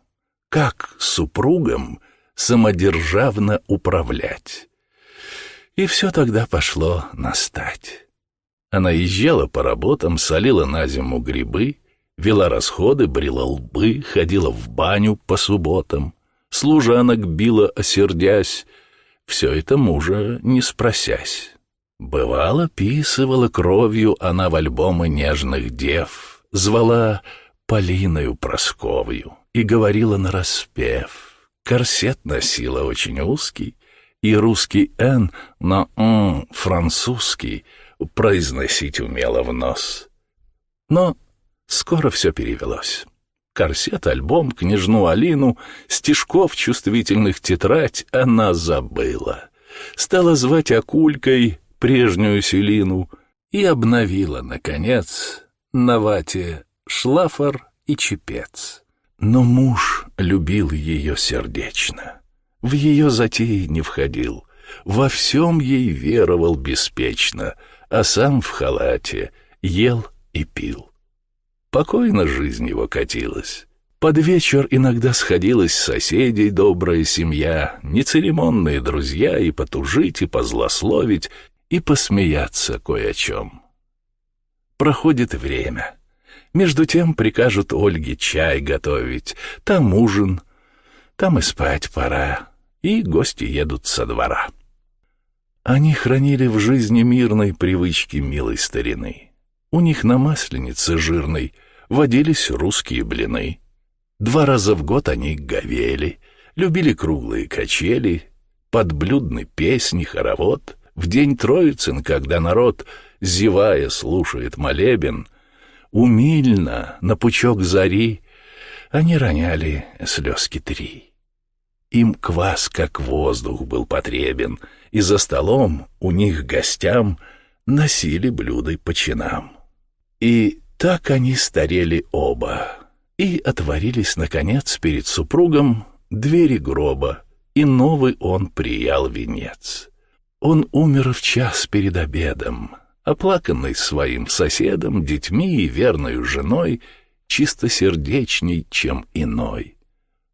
как супругом самодержавно управлять. И все тогда пошло настать. Она езжала по работам, солила на зиму грибы, вела расходы, брила лбы, ходила в баню по субботам — служанок била, осердясь, все это мужа не спросясь. Бывало, писывала кровью она в альбомы нежных дев, звала Полиною Просковью и говорила нараспев. Корсет носила очень узкий, и русский «н» на «н» французский произносить умела в нос. Но скоро все перевелось корсет, альбом, княжну Алину, стишков чувствительных тетрадь она забыла. Стала звать Акулькой прежнюю Селину и обновила, наконец, на вате шлафор и чепец. Но муж любил ее сердечно, в ее затеи не входил, во всем ей веровал беспечно, а сам в халате ел и пил. Покойно жизнь его катилась. Под вечер иногда сходилась соседей добрая семья, нецеремонные друзья и потужить, и позлословить, и посмеяться кое о чем. Проходит время. Между тем прикажут Ольге чай готовить, там ужин, там и спать пора, и гости едут со двора. Они хранили в жизни мирной привычки милой старины. У них на масленице жирной водились русские блины. Два раза в год они говели, любили круглые качели, подблюдны песни, хоровод. В день Троицын, когда народ, зевая, слушает молебен, умильно, на пучок зари, они роняли слезки три. Им квас, как воздух, был потребен, и за столом у них гостям носили блюда по чинам. И так они старели оба. И отворились, наконец, перед супругом двери гроба, и новый он приял венец. Он умер в час перед обедом, оплаканный своим соседом, детьми и верною женой, чистосердечней, чем иной.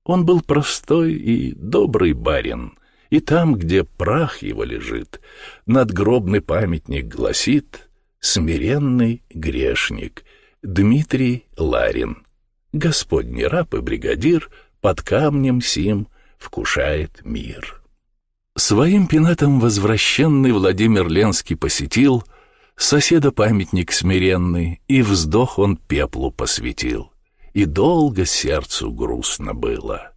Он был простой и добрый барин, и там, где прах его лежит, надгробный памятник гласит смиренный грешник Дмитрий Ларин. Господний раб и бригадир под камнем сим вкушает мир. Своим пенатом возвращенный Владимир Ленский посетил соседа памятник смиренный, и вздох он пеплу посвятил. И долго сердцу грустно было.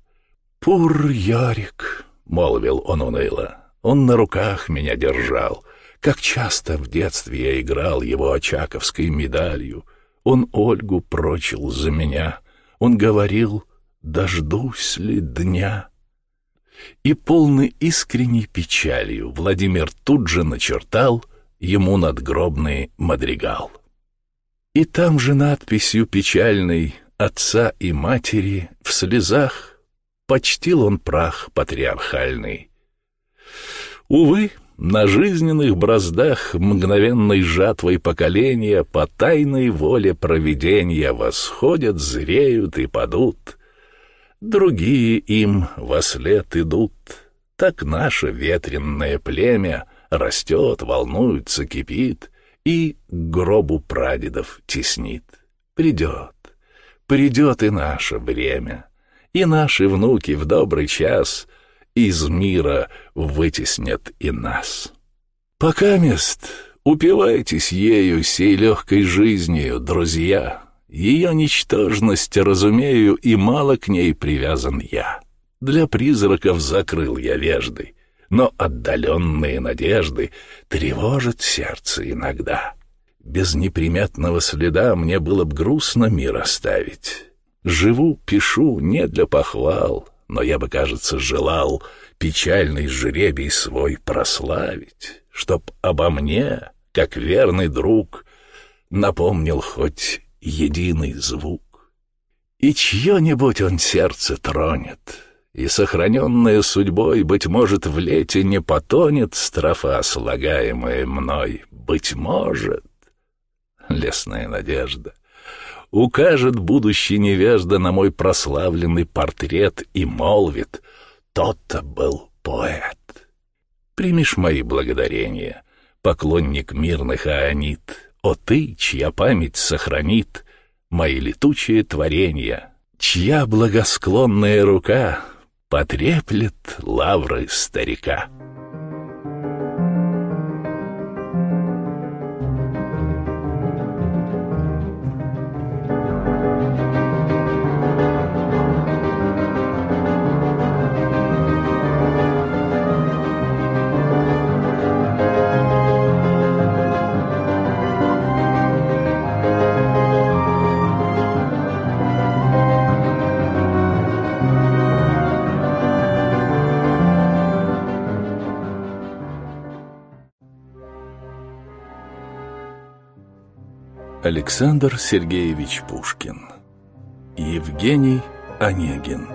«Пур Ярик», — молвил он уныло, — «он на руках меня держал, как часто в детстве я играл его очаковской медалью. Он Ольгу прочил за меня. Он говорил, дождусь ли дня. И полный искренней печалью Владимир тут же начертал ему надгробный мадригал. И там же надписью печальной отца и матери в слезах почтил он прах патриархальный. Увы, на жизненных браздах мгновенной жатвой поколения по тайной воле провидения восходят, зреют и падут. Другие им во след идут. Так наше ветренное племя растет, волнуется, кипит и к гробу прадедов теснит. Придет, придет и наше время, и наши внуки в добрый час — из мира вытеснят и нас. Пока мест, упивайтесь ею сей легкой жизнью, друзья. Ее ничтожность разумею, и мало к ней привязан я. Для призраков закрыл я вежды, но отдаленные надежды тревожат сердце иногда. Без неприметного следа мне было б грустно мир оставить. Живу, пишу не для похвал, но я бы, кажется, желал печальный жребий свой прославить, чтоб обо мне, как верный друг, напомнил хоть единый звук. И чье-нибудь он сердце тронет, и, сохраненная судьбой, быть может, в лете не потонет строфа, слагаемая мной, быть может, лесная надежда, укажет будущий невежда на мой прославленный портрет и молвит, тот-то был поэт. Примешь мои благодарения, поклонник мирных аонит, о ты, чья память сохранит мои летучие творения, чья благосклонная рука потреплет лавры старика. Александр Сергеевич Пушкин Евгений Онегин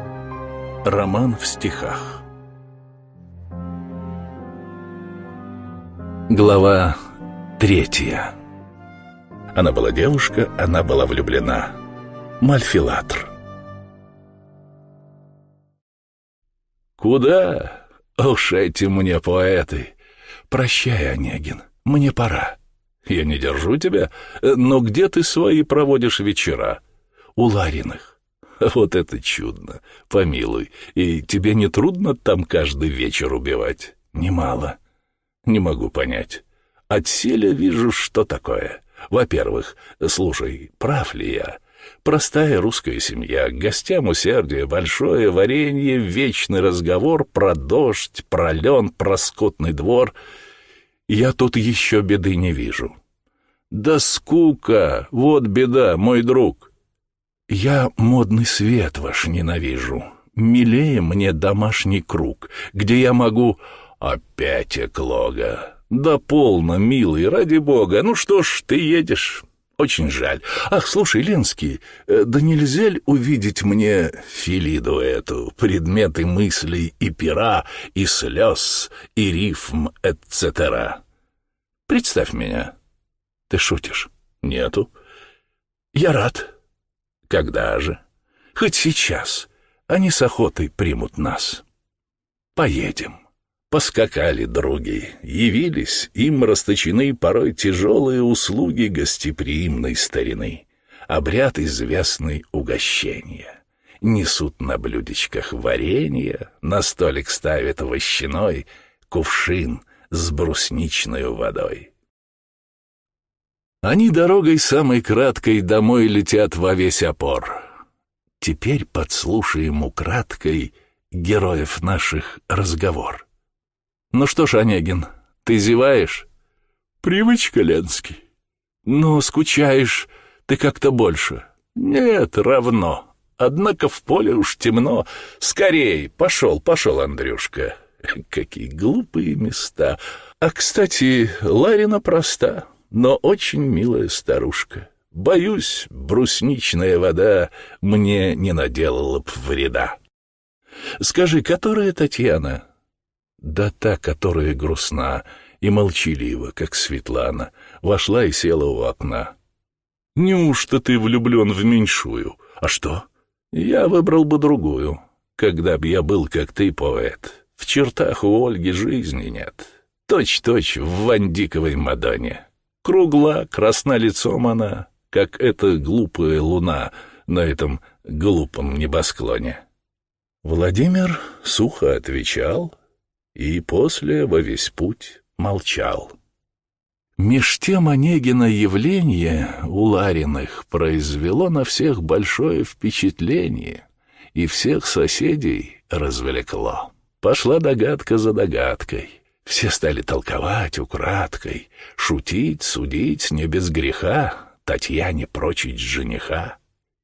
Роман в стихах Глава третья Она была девушка, она была влюблена. Мальфилатр Куда? Уж эти мне поэты. Прощай, Онегин, мне пора. Я не держу тебя, но где ты свои проводишь вечера? У Лариных. Вот это чудно, помилуй. И тебе не трудно там каждый вечер убивать? Немало. Не могу понять. От селя вижу, что такое. Во-первых, слушай, прав ли я? Простая русская семья, гостям усердие, большое варенье, вечный разговор про дождь, про лен, про скотный двор — я тут еще беды не вижу. Да скука, вот беда, мой друг. Я модный свет ваш ненавижу. Милее мне домашний круг, где я могу... Опять эклога. Да полно, милый, ради бога. Ну что ж, ты едешь. Очень жаль. Ах, слушай, Ленский, э, да нельзя ли увидеть мне Филиду эту, предметы мыслей и пера, и слез, и рифм, etc. Представь меня. Ты шутишь? Нету. Я рад. Когда же? Хоть сейчас. Они с охотой примут нас. Поедем. Поскакали други, явились, им расточены порой тяжелые услуги гостеприимной старины, обряд известный угощения. Несут на блюдечках варенье, на столик ставят овощиной, кувшин с брусничной водой. Они дорогой самой краткой домой летят во весь опор. Теперь подслушаем украдкой героев наших разговор. «Ну что ж, Онегин, ты зеваешь?» «Привычка, Ленский». «Ну, скучаешь ты как-то больше». «Нет, равно. Однако в поле уж темно. Скорей, пошел, пошел, Андрюшка». Какие глупые места. А, кстати, Ларина проста, но очень милая старушка. Боюсь, брусничная вода мне не наделала б вреда. Скажи, которая Татьяна? Да та, которая грустна и молчалива, как Светлана, вошла и села у окна. Неужто ты влюблен в меньшую? А что? Я выбрал бы другую, когда б я был, как ты, поэт. В чертах у Ольги жизни нет. Точь-точь в Вандиковой Мадоне. Кругла, красна лицом она, как эта глупая луна на этом глупом небосклоне. Владимир сухо отвечал, и после во весь путь молчал. Меж тем Онегина явление у Лариных произвело на всех большое впечатление и всех соседей развлекло. Пошла догадка за догадкой. Все стали толковать украдкой, шутить, судить не без греха, Татьяне прочить жениха.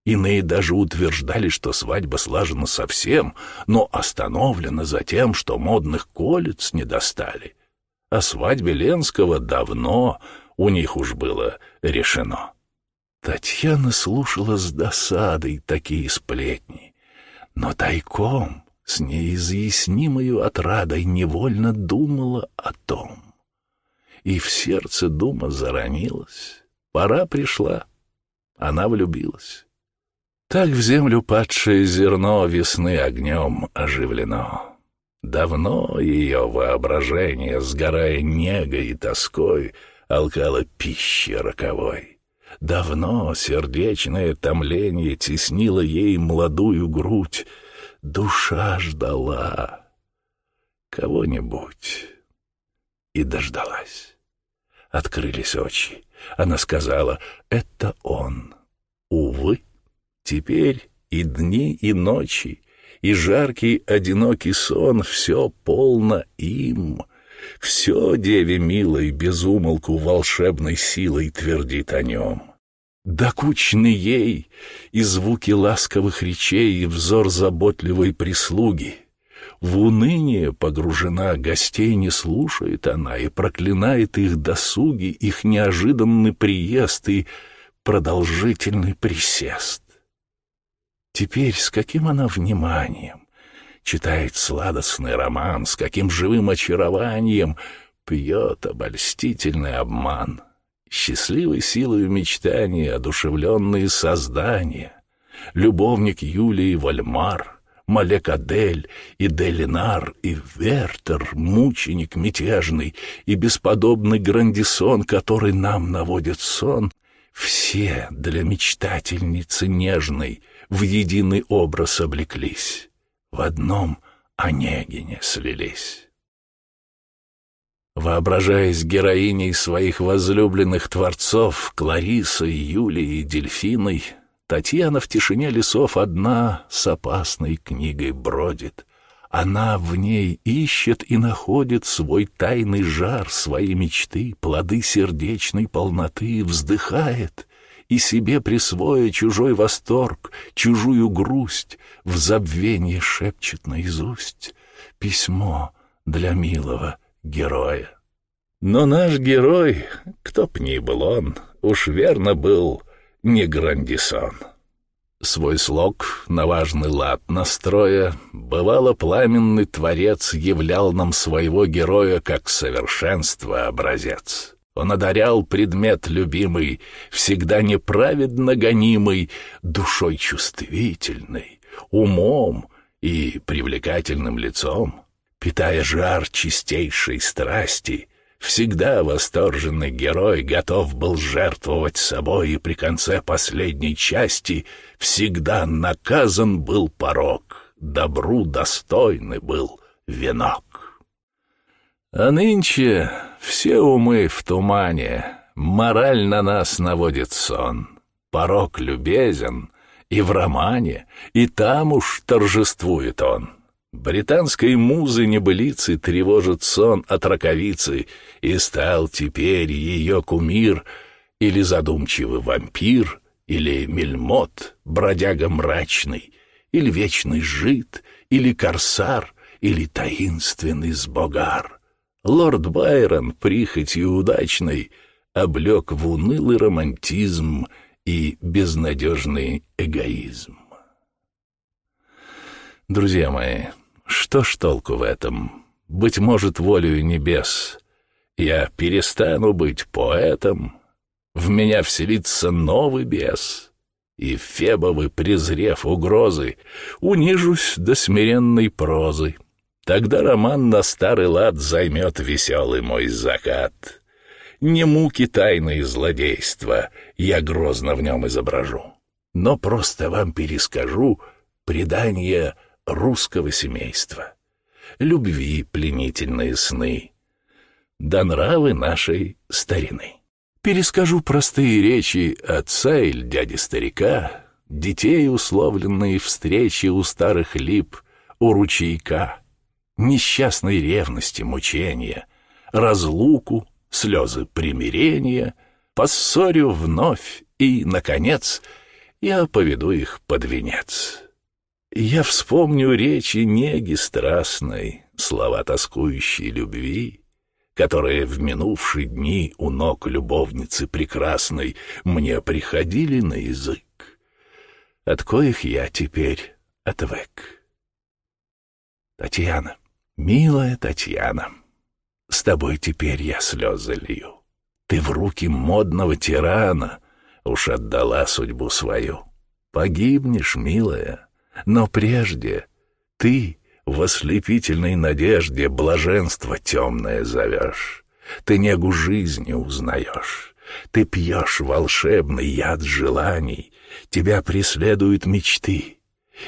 Иные даже утверждали, что свадьба слажена совсем, но остановлена за тем, что модных колец не достали. О свадьбе Ленского давно у них уж было решено. Татьяна слушала с досадой такие сплетни, но тайком, с неизъяснимою отрадой, невольно думала о том. И в сердце дума заронилась. Пора пришла. Она влюбилась. Так в землю падшее зерно весны огнем оживлено. Давно ее воображение, сгорая негой и тоской, алкало пищи роковой. Давно сердечное томление теснило ей молодую грудь. Душа ждала кого-нибудь и дождалась. Открылись очи. Она сказала, это он. Увы, теперь и дни, и ночи, и жаркий одинокий сон все полно им. Все деве милой безумолку волшебной силой твердит о нем. Докучны ей и звуки ласковых речей, и взор заботливой прислуги. В уныние погружена, гостей не слушает она и проклинает их досуги, их неожиданный приезд и продолжительный присест. Теперь с каким она вниманием читает сладостный роман, с каким живым очарованием пьет обольстительный обман, счастливой силой мечтания, одушевленные создания, любовник Юлии Вальмар — Малек Адель и Делинар, и Вертер, мученик мятежный, и бесподобный Грандисон, который нам наводит сон, все для мечтательницы нежной в единый образ облеклись, в одном Онегине слились. Воображаясь героиней своих возлюбленных творцов Кларисой, Юлией, Дельфиной, Татьяна в тишине лесов одна с опасной книгой бродит. Она в ней ищет и находит свой тайный жар, свои мечты, плоды сердечной полноты, вздыхает и себе присвоя чужой восторг, чужую грусть, в забвенье шепчет наизусть письмо для милого героя. Но наш герой, кто б ни был он, уж верно был не Грандисон. Свой слог на важный лад настроя, бывало пламенный творец являл нам своего героя как совершенство образец. Он одарял предмет любимый, всегда неправедно гонимый, душой чувствительной, умом и привлекательным лицом, питая жар чистейшей страсти, Всегда восторженный герой готов был жертвовать собой, и при конце последней части всегда наказан был порог, добру достойный был венок. А нынче все умы в тумане, мораль на нас наводит сон, порог любезен и в романе, и там уж торжествует он. Британской музы небылицы тревожит сон от раковицы, и стал теперь ее кумир или задумчивый вампир, или мельмот, бродяга мрачный, или вечный жид, или корсар, или таинственный сбогар. Лорд Байрон, прихотью удачной, облег в унылый романтизм и безнадежный эгоизм. Друзья мои, что ж толку в этом? Быть может, волею небес. Я перестану быть поэтом, в меня вселится новый бес, и Фебовы, презрев угрозы, унижусь до смиренной прозы. Тогда роман на старый лад займет веселый мой закат. Не муки тайны злодейства я грозно в нем изображу, но просто вам перескажу предание русского семейства, любви пленительные сны, да нравы нашей старины. Перескажу простые речи отца или дяди-старика, детей условленные встречи у старых лип, у ручейка, несчастной ревности мучения, разлуку, слезы примирения, поссорю вновь и, наконец, я поведу их под венец. Я вспомню речи неги страстной, слова тоскующей любви, которые в минувшие дни у ног любовницы прекрасной мне приходили на язык, от коих я теперь отвык. Татьяна, милая Татьяна, с тобой теперь я слезы лью. Ты в руки модного тирана уж отдала судьбу свою. Погибнешь, милая, но прежде ты в ослепительной надежде блаженство темное зовешь. Ты негу жизни узнаешь. Ты пьешь волшебный яд желаний. Тебя преследуют мечты.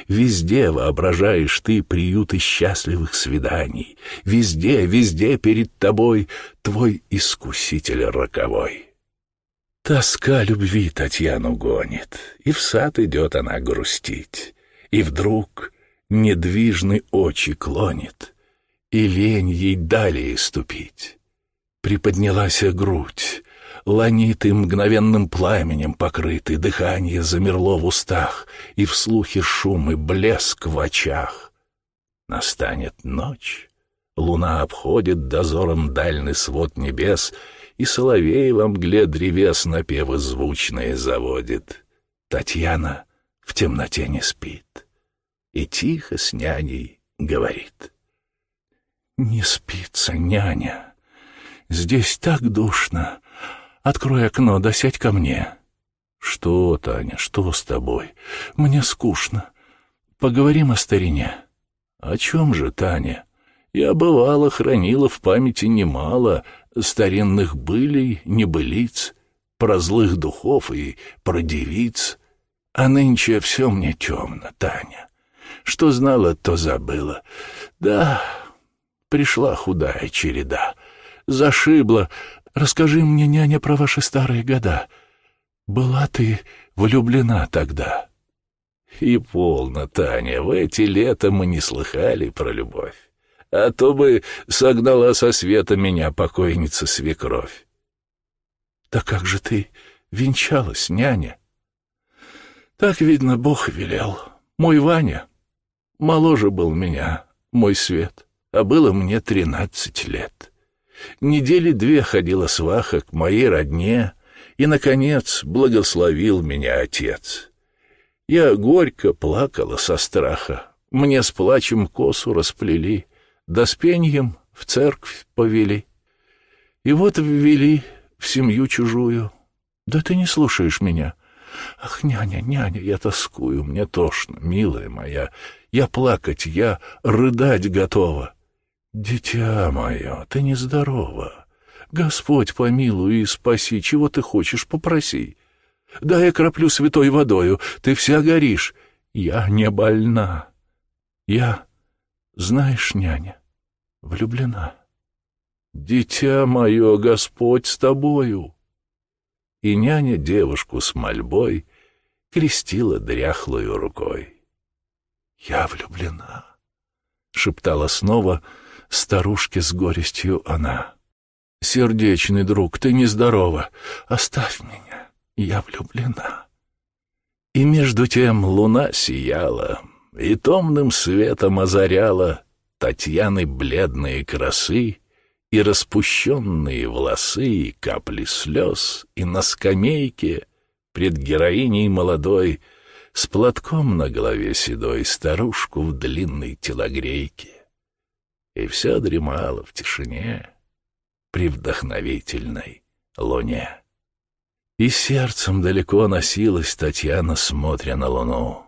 Везде воображаешь ты приюты счастливых свиданий. Везде, везде перед тобой твой искуситель роковой. Тоска любви Татьяну гонит, и в сад идет она грустить. И вдруг недвижны очи клонит, и лень ей далее ступить. Приподнялась грудь, ланиты мгновенным пламенем покрыты, дыхание замерло в устах, и в слухе шум и блеск в очах. Настанет ночь, луна обходит дозором дальний свод небес, и соловей во мгле древес напевы звучные заводит. Татьяна в темноте не спит и тихо с няней говорит. «Не спится, няня. Здесь так душно. Открой окно, да ко мне». «Что, Таня, что с тобой? Мне скучно. Поговорим о старине». «О чем же, Таня? Я, бывало, хранила в памяти немало старинных былей, небылиц, про злых духов и про девиц. А нынче все мне темно, Таня. Что знала, то забыла. Да, пришла худая череда. Зашибла. Расскажи мне, няня, про ваши старые года. Была ты влюблена тогда? И полно, Таня, в эти лета мы не слыхали про любовь. А то бы согнала со света меня покойница свекровь. Да как же ты венчалась, няня? Так, видно, Бог велел. Мой Ваня Моложе был меня, мой свет, а было мне тринадцать лет. Недели две ходила сваха к моей родне, и, наконец, благословил меня отец. Я горько плакала со страха, мне с плачем косу расплели, да с пеньем в церковь повели. И вот ввели в семью чужую. Да ты не слушаешь меня. Ах, няня, няня, я тоскую, мне тошно, милая моя, я плакать, я рыдать готова. Дитя мое, ты нездорова. Господь помилуй и спаси, чего ты хочешь, попроси. Дай я краплю святой водою, ты вся горишь. Я не больна. Я, знаешь, няня, влюблена. Дитя мое, Господь с тобою. И няня девушку с мольбой крестила дряхлую рукой. «Я влюблена», — шептала снова старушке с горестью она. «Сердечный друг, ты нездорова. Оставь меня, я влюблена». И между тем луна сияла, и томным светом озаряла Татьяны бледные красы и распущенные волосы, и капли слез, и на скамейке пред героиней молодой — с платком на голове седой, старушку в длинной телогрейке. И все дремало в тишине при вдохновительной луне. И сердцем далеко носилась Татьяна, смотря на луну.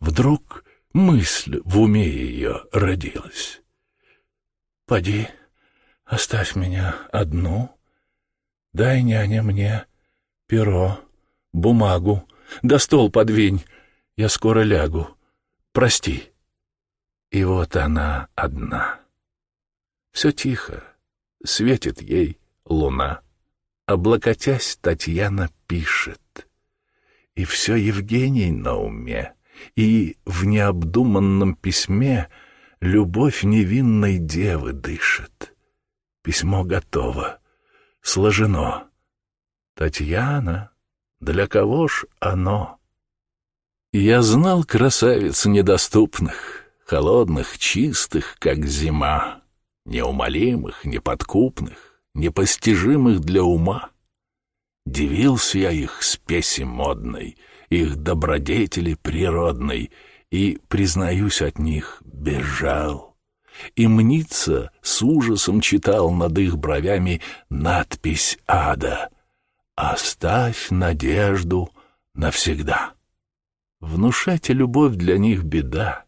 Вдруг мысль в уме ее родилась. «Поди, оставь меня одну, дай, няня, мне перо, бумагу, да стол подвинь, я скоро лягу. Прости. И вот она одна. Все тихо, светит ей луна. Облокотясь, Татьяна пишет. И все Евгений на уме, и в необдуманном письме любовь невинной девы дышит. Письмо готово, сложено. Татьяна, для кого ж оно? Я знал красавиц недоступных, холодных, чистых, как зима, неумолимых, неподкупных, непостижимых для ума. Дивился я их спеси модной, их добродетели природной, и, признаюсь от них, бежал. И мнится с ужасом читал над их бровями надпись ада «Оставь надежду навсегда». Внушать любовь для них беда,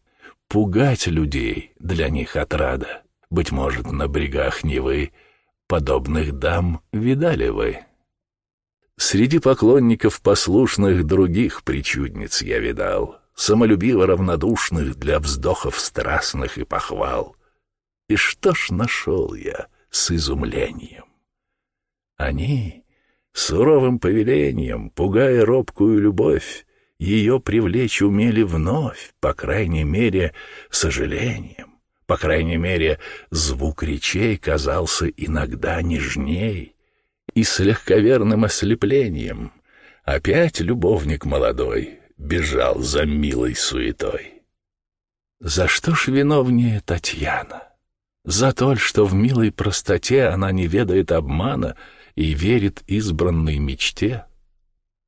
пугать людей для них отрада. Быть может, на брегах Невы подобных дам видали вы? Среди поклонников послушных других причудниц я видал, самолюбиво равнодушных для вздохов страстных и похвал. И что ж нашел я с изумлением? Они суровым повелением, пугая робкую любовь, ее привлечь умели вновь, по крайней мере, сожалением. По крайней мере, звук речей казался иногда нежней, и с легковерным ослеплением опять любовник молодой бежал за милой суетой. За что ж виновнее Татьяна? За то, что в милой простоте она не ведает обмана и верит избранной мечте?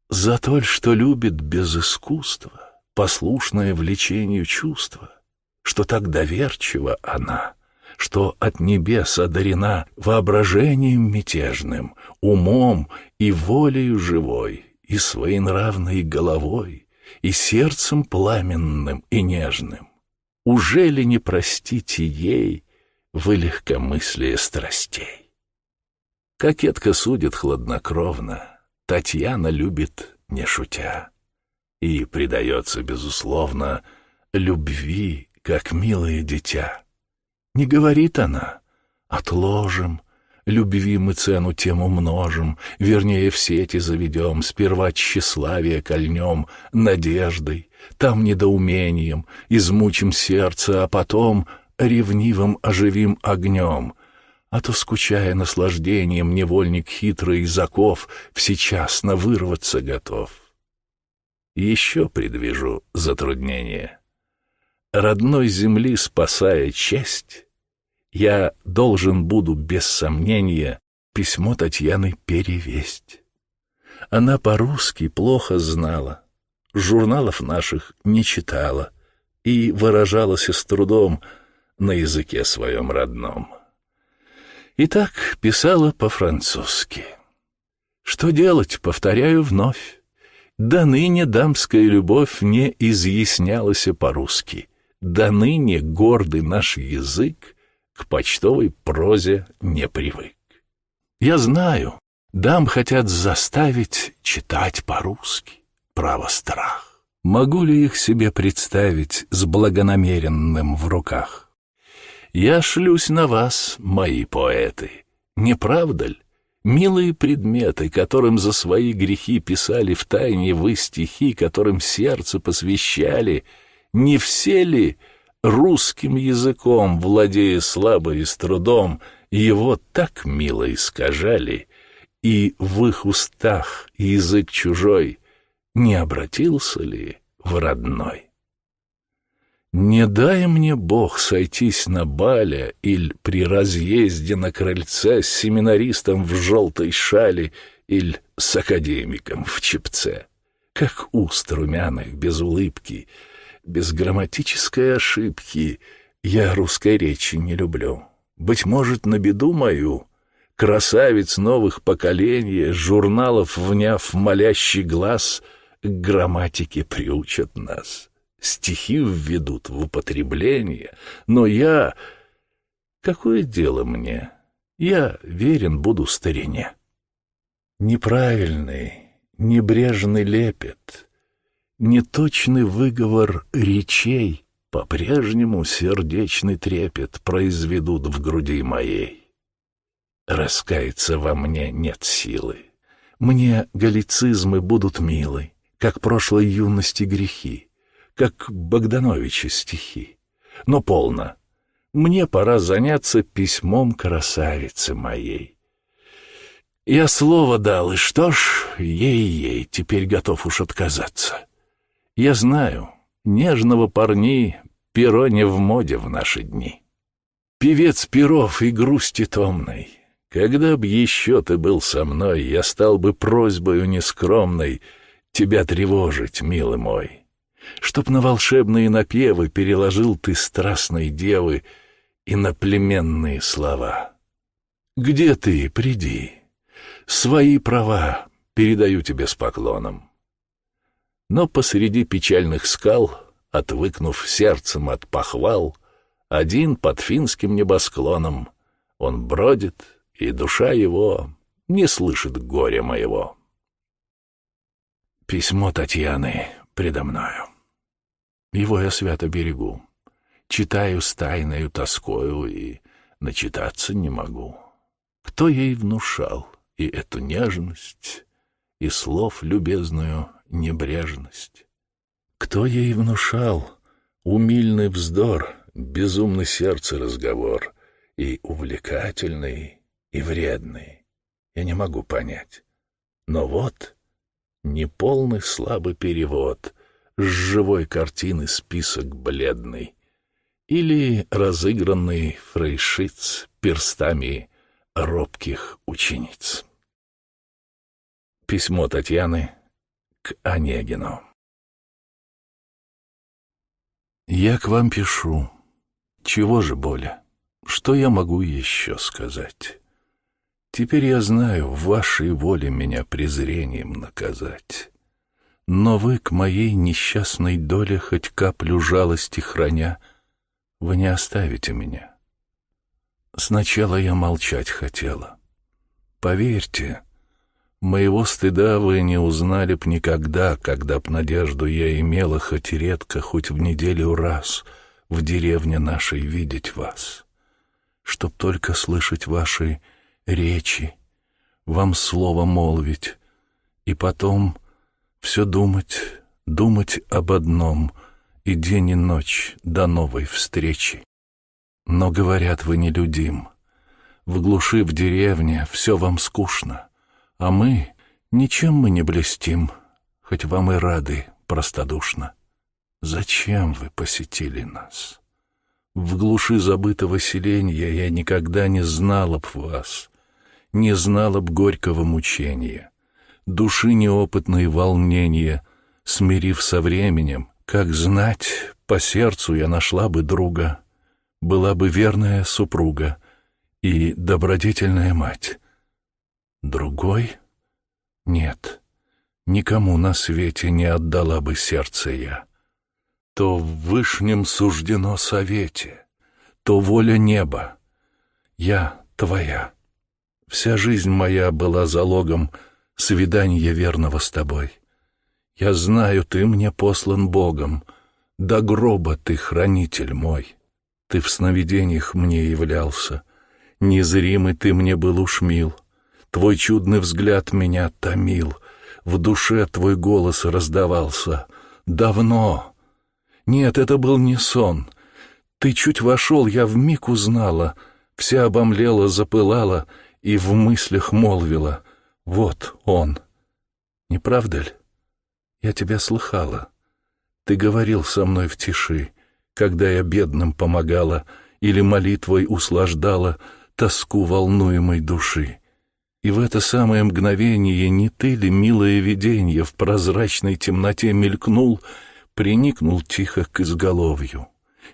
За то, что любит без искусства, послушное влечению чувства, что так доверчива она — что от небес одарена воображением мятежным, умом и волею живой, и своенравной головой, и сердцем пламенным и нежным. Уже ли не простите ей вы легкомыслие страстей? Кокетка судит хладнокровно, Татьяна любит не шутя и предается, безусловно, любви, как милое дитя. Не говорит она. Отложим, любви мы цену тем умножим, вернее, в сети заведем, сперва тщеславие кольнем, надеждой, там недоумением, измучим сердце, а потом ревнивым оживим огнем. А то, скучая наслаждением, невольник хитрый из оков всечасно вырваться готов. Еще предвижу затруднение родной земли спасая честь, я должен буду без сомнения письмо Татьяны перевесть. Она по-русски плохо знала, журналов наших не читала и выражалась с трудом на языке своем родном. И так писала по-французски. Что делать, повторяю вновь. До ныне дамская любовь не изъяснялась по-русски — до ныне гордый наш язык к почтовой прозе не привык. Я знаю, дам хотят заставить читать по-русски. Право страх. Могу ли их себе представить с благонамеренным в руках? Я шлюсь на вас, мои поэты. Не правда ли? Милые предметы, которым за свои грехи писали в тайне вы стихи, которым сердце посвящали — не все ли русским языком, владея слабо и с трудом, его так мило искажали, и в их устах язык чужой не обратился ли в родной? Не дай мне Бог сойтись на бале или при разъезде на крыльце с семинаристом в желтой шале или с академиком в чепце, как уст румяных без улыбки — без грамматической ошибки. Я русской речи не люблю. Быть может, на беду мою, красавиц новых поколений, журналов, вняв молящий глаз, к грамматике приучат нас. Стихи введут в употребление, но я... Какое дело мне? Я верен буду старине. Неправильный, небрежный лепет — неточный выговор речей по-прежнему сердечный трепет произведут в груди моей. Раскаяться во мне нет силы. Мне галлицизмы будут милы, как прошлой юности грехи, как Богдановича стихи. Но полно. Мне пора заняться письмом красавицы моей. Я слово дал, и что ж, ей-ей, теперь готов уж отказаться. Я знаю, нежного парни перо не в моде в наши дни. Певец перов и грусти томной, когда б еще ты был со мной, я стал бы просьбою нескромной тебя тревожить, милый мой. Чтоб на волшебные напевы переложил ты страстной девы иноплеменные слова. Где ты, приди, свои права передаю тебе с поклоном. Но посреди печальных скал, отвыкнув сердцем от похвал, один под финским небосклоном он бродит, и душа его не слышит горя моего. Письмо Татьяны предо мною. Его я свято берегу. Читаю с тайною тоскою и начитаться не могу. Кто ей внушал и эту нежность, и слов любезную небрежность? Кто ей внушал умильный вздор, безумный сердце разговор и увлекательный, и вредный? Я не могу понять. Но вот неполный слабый перевод с живой картины список бледный или разыгранный фрейшиц перстами робких учениц. Письмо Татьяны к Онегину. Я к вам пишу. Чего же боля? Что я могу еще сказать? Теперь я знаю, в вашей воле меня презрением наказать. Но вы к моей несчастной доле хоть каплю жалости храня, вы не оставите меня. Сначала я молчать хотела. Поверьте, моего стыда вы не узнали б никогда, когда б надежду я имела хоть редко, хоть в неделю раз в деревне нашей видеть вас, чтоб только слышать ваши речи, вам слово молвить, и потом все думать, думать об одном, и день и ночь до новой встречи. Но, говорят, вы нелюдим. В глуши в деревне все вам скучно, а мы, ничем мы не блестим, хоть вам и рады простодушно. Зачем вы посетили нас? В глуши забытого селения я никогда не знала б вас, не знала б горького мучения, души неопытные волнения, смирив со временем, как знать, по сердцу я нашла бы друга, была бы верная супруга и добродетельная мать. Другой? Нет, никому на свете не отдала бы сердце я. То в вышнем суждено совете, то воля неба. Я твоя. Вся жизнь моя была залогом свидания верного с тобой. Я знаю, ты мне послан Богом, до гроба ты хранитель мой. Ты в сновидениях мне являлся, незримый ты мне был уж мил. Твой чудный взгляд меня томил, в душе твой голос раздавался. Давно. Нет, это был не сон. Ты чуть вошел, я вмиг узнала, вся обомлела, запылала — и в мыслях молвила «Вот он». Не правда ли? Я тебя слыхала. Ты говорил со мной в тиши, когда я бедным помогала или молитвой услаждала тоску волнуемой души. И в это самое мгновение не ты ли, милое виденье, в прозрачной темноте мелькнул, приникнул тихо к изголовью?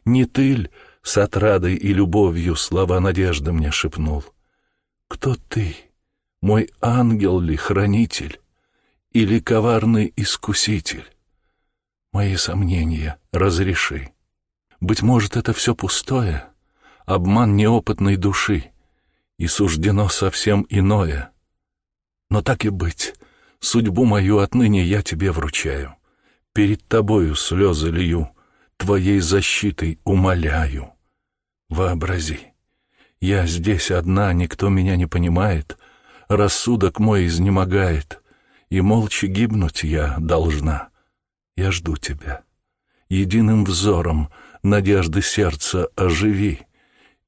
Не ты ль с отрадой и любовью слова надежды мне шепнул? — кто ты? Мой ангел ли, хранитель? Или коварный искуситель? Мои сомнения разреши. Быть может, это все пустое, обман неопытной души, и суждено совсем иное. Но так и быть, судьбу мою отныне я тебе вручаю. Перед тобою слезы лью, твоей защитой умоляю. Вообрази, я здесь одна, никто меня не понимает, рассудок мой изнемогает, и молча гибнуть я должна. Я жду тебя. Единым взором надежды сердца оживи,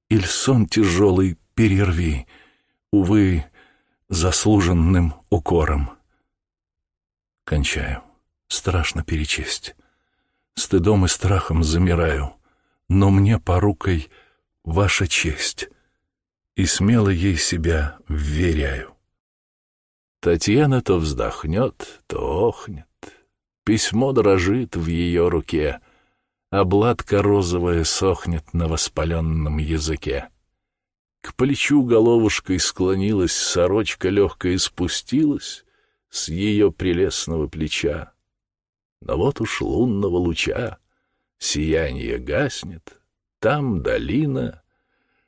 Иль сон тяжелый перерви, увы, заслуженным укором. Кончаю. страшно перечесть. Стыдом и страхом замираю, но мне порукой ваша честь, и смело ей себя вверяю. Татьяна то вздохнет, то охнет. Письмо дрожит в ее руке, а бладка розовая сохнет на воспаленном языке. К плечу головушкой склонилась, сорочка легкая спустилась с ее прелестного плеча. Но вот уж лунного луча сияние гаснет, там долина,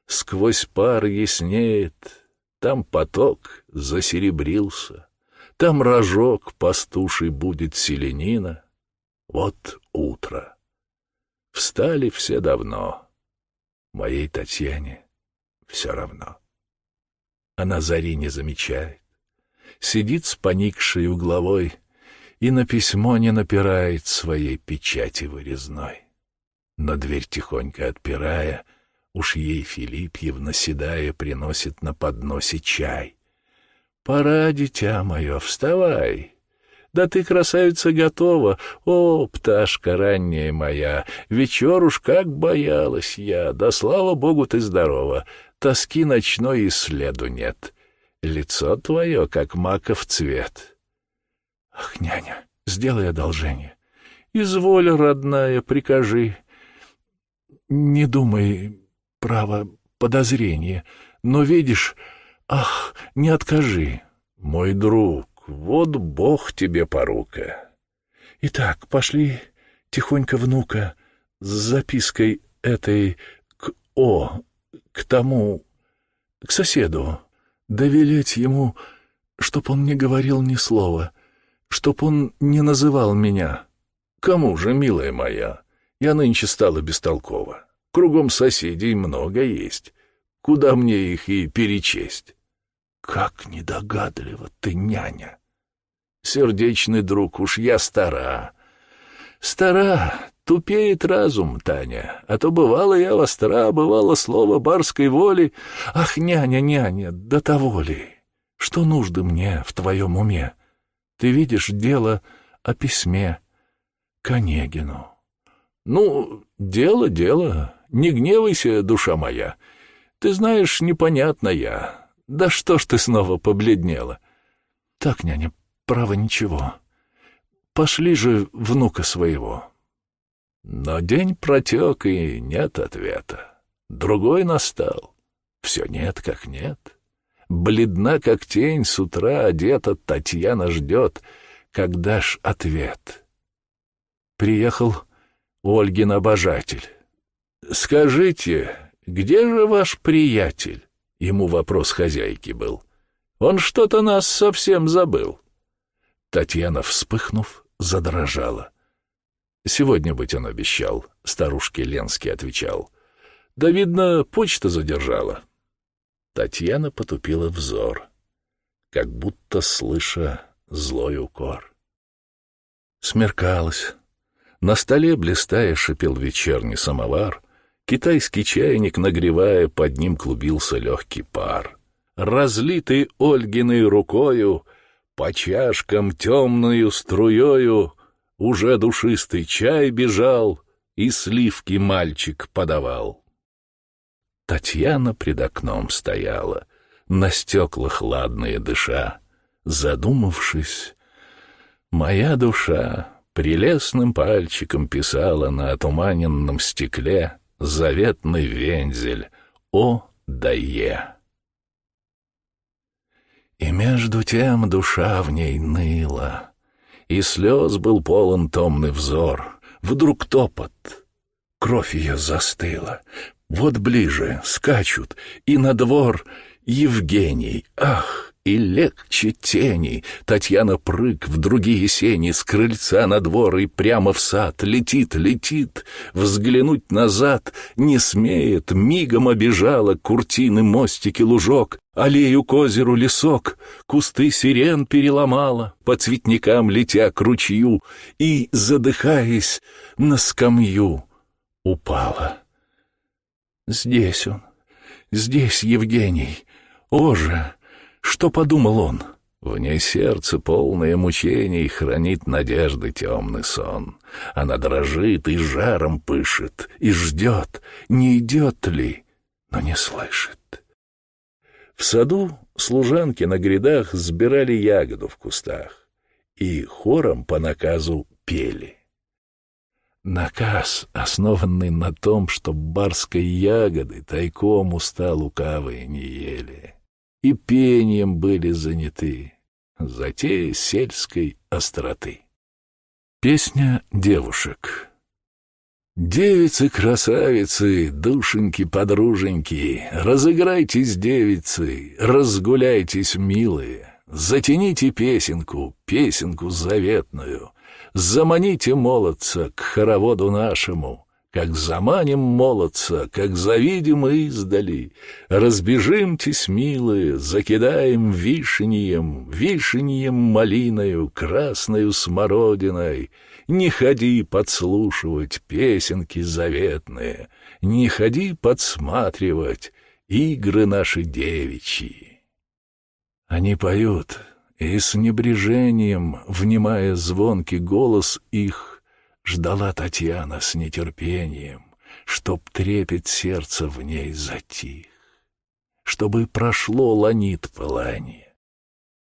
сквозь пар яснеет, там поток засеребрился, там рожок пастуший будет селенина. Вот утро. Встали все давно. Моей Татьяне все равно. Она зари не замечает, сидит с поникшей угловой и на письмо не напирает своей печати вырезной. Но дверь тихонько отпирая, уж ей Филиппьевна седая приносит на подносе чай. «Пора, дитя мое, вставай!» Да ты, красавица, готова, о, пташка ранняя моя, вечер уж как боялась я, да слава богу ты здорова, тоски ночной и следу нет. Лицо твое, как маков цвет. Ах, няня, сделай одолжение. Изволь, родная, прикажи. Не думай, право, подозрение, но видишь, ах, не откажи. Мой друг, вот бог тебе порука. Итак, пошли тихонько внука с запиской этой к О, к тому, к соседу, довелеть ему, чтоб он не говорил ни слова, чтоб он не называл меня. Кому же, милая моя, я нынче стала бестолкова. Кругом соседей много есть. Куда мне их и перечесть? Как недогадлива ты, няня! Сердечный друг, уж я стара. Стара, Тупеет разум, Таня, а то бывало я востра, бывало слово барской воли. Ах, няня, няня, до того ли? Что нужды мне в твоем уме? Ты видишь дело о письме к Онегину. Ну, дело, дело, не гневайся, душа моя. Ты знаешь, непонятно я. Да что ж ты снова побледнела? Так, няня, право ничего. Пошли же внука своего. Но день протек, и нет ответа. Другой настал. Все нет как нет. Бледна, как тень, с утра одета, Татьяна ждет, когда ж ответ. Приехал Ольгин обожатель. «Скажите, где же ваш приятель?» Ему вопрос хозяйки был. «Он что-то нас совсем забыл». Татьяна, вспыхнув, задрожала. «Сегодня быть он обещал», — старушке Ленский отвечал. «Да, видно, почта задержала». Татьяна потупила взор, как будто слыша злой укор. Смеркалось. На столе, блистая, шипел вечерний самовар. Китайский чайник, нагревая, под ним клубился легкий пар. Разлитый Ольгиной рукою, по чашкам темною струёю, уже душистый чай бежал, и сливки мальчик подавал. Татьяна пред окном стояла, на стеклах ладные дыша, задумавшись. Моя душа прелестным пальчиком писала на отуманенном стекле заветный вензель «О да Е». И между тем душа в ней ныла — и слез был полон томный взор. Вдруг топот. Кровь ее застыла. Вот ближе скачут, и на двор Евгений. Ах! И легче тени. Татьяна прыг в другие сени, С крыльца на двор и прямо в сад. Летит, летит, взглянуть назад Не смеет, мигом обежала Куртины, мостики, лужок, Аллею к озеру лесок, Кусты сирен переломала, По цветникам летя к ручью, И, задыхаясь, на скамью упала. Здесь он, здесь Евгений, О же! Что подумал он? Вне сердце, полное мучений, хранит надежды темный сон. Она дрожит и жаром пышет, и ждет, не идет ли, но не слышит. В саду служанки на грядах сбирали ягоду в кустах и хором по наказу пели. Наказ, основанный на том, что барской ягоды тайком уста лукавые не ели и пением были заняты, затея сельской остроты. Песня девушек Девицы-красавицы, душеньки-подруженьки, разыграйтесь, девицы, разгуляйтесь, милые, затяните песенку, песенку заветную, заманите молодца к хороводу нашему, как заманим молодца, как завидим издали, разбежимтесь, милые, закидаем вишеньем, вишеньем малиною, красною смородиной. Не ходи подслушивать песенки заветные, не ходи подсматривать игры наши девичьи. Они поют, и с небрежением, внимая звонкий голос их, ждала Татьяна с нетерпением, чтоб трепет сердца в ней затих, чтобы прошло ланит пылание.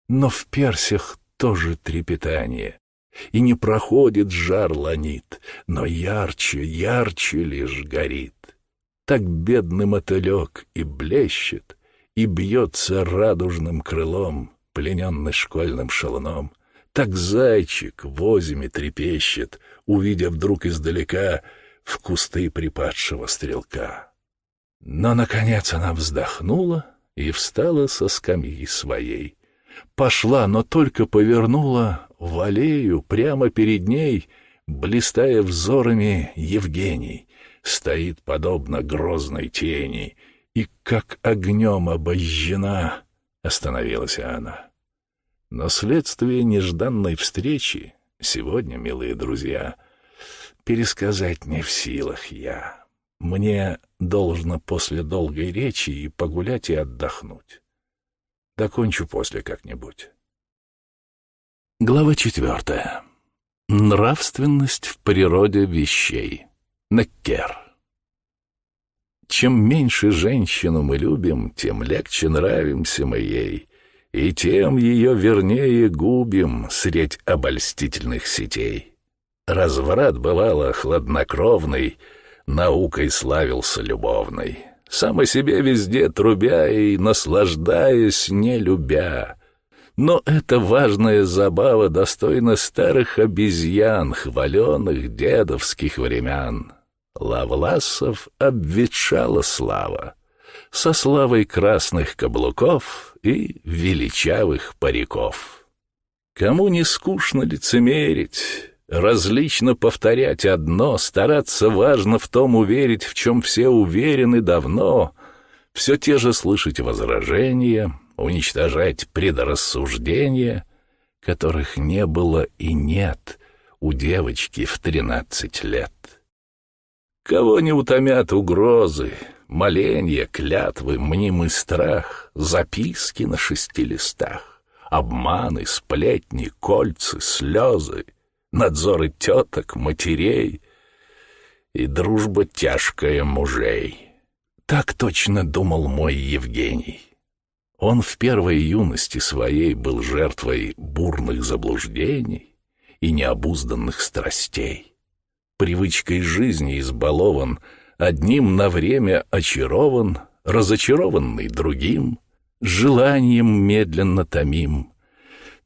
Но в персях тоже трепетание, и не проходит жар ланит, но ярче, ярче лишь горит. Так бедный мотылек и блещет, и бьется радужным крылом, плененный школьным шалуном, так зайчик в озиме трепещет, увидя вдруг издалека в кусты припадшего стрелка. Но, наконец, она вздохнула и встала со скамьи своей. Пошла, но только повернула в аллею прямо перед ней, блистая взорами Евгений, стоит подобно грозной тени, и как огнем обожжена остановилась она. Но следствие нежданной встречи сегодня, милые друзья, пересказать не в силах я. Мне должно после долгой речи и погулять, и отдохнуть. Докончу после как-нибудь. Глава четвертая. Нравственность в природе вещей. Неккер. Чем меньше женщину мы любим, тем легче нравимся мы ей и тем ее вернее губим средь обольстительных сетей. Разврат бывало хладнокровный, наукой славился любовной, сам о себе везде трубя и наслаждаясь, не любя. Но эта важная забава достойна старых обезьян, хваленных дедовских времен. Лавласов обветшала слава со славой красных каблуков и величавых париков. Кому не скучно лицемерить, различно повторять одно, стараться важно в том уверить, в чем все уверены давно, все те же слышать возражения, уничтожать предрассуждения, которых не было и нет у девочки в тринадцать лет. Кого не утомят угрозы, Моленья, клятвы, мнимый страх, записки на шести листах, обманы, сплетни, кольцы, слезы, надзоры теток, матерей и дружба тяжкая мужей. Так точно думал мой Евгений. Он в первой юности своей был жертвой бурных заблуждений и необузданных страстей. Привычкой жизни избалован — Одним на время очарован, разочарованный другим, желанием медленно томим.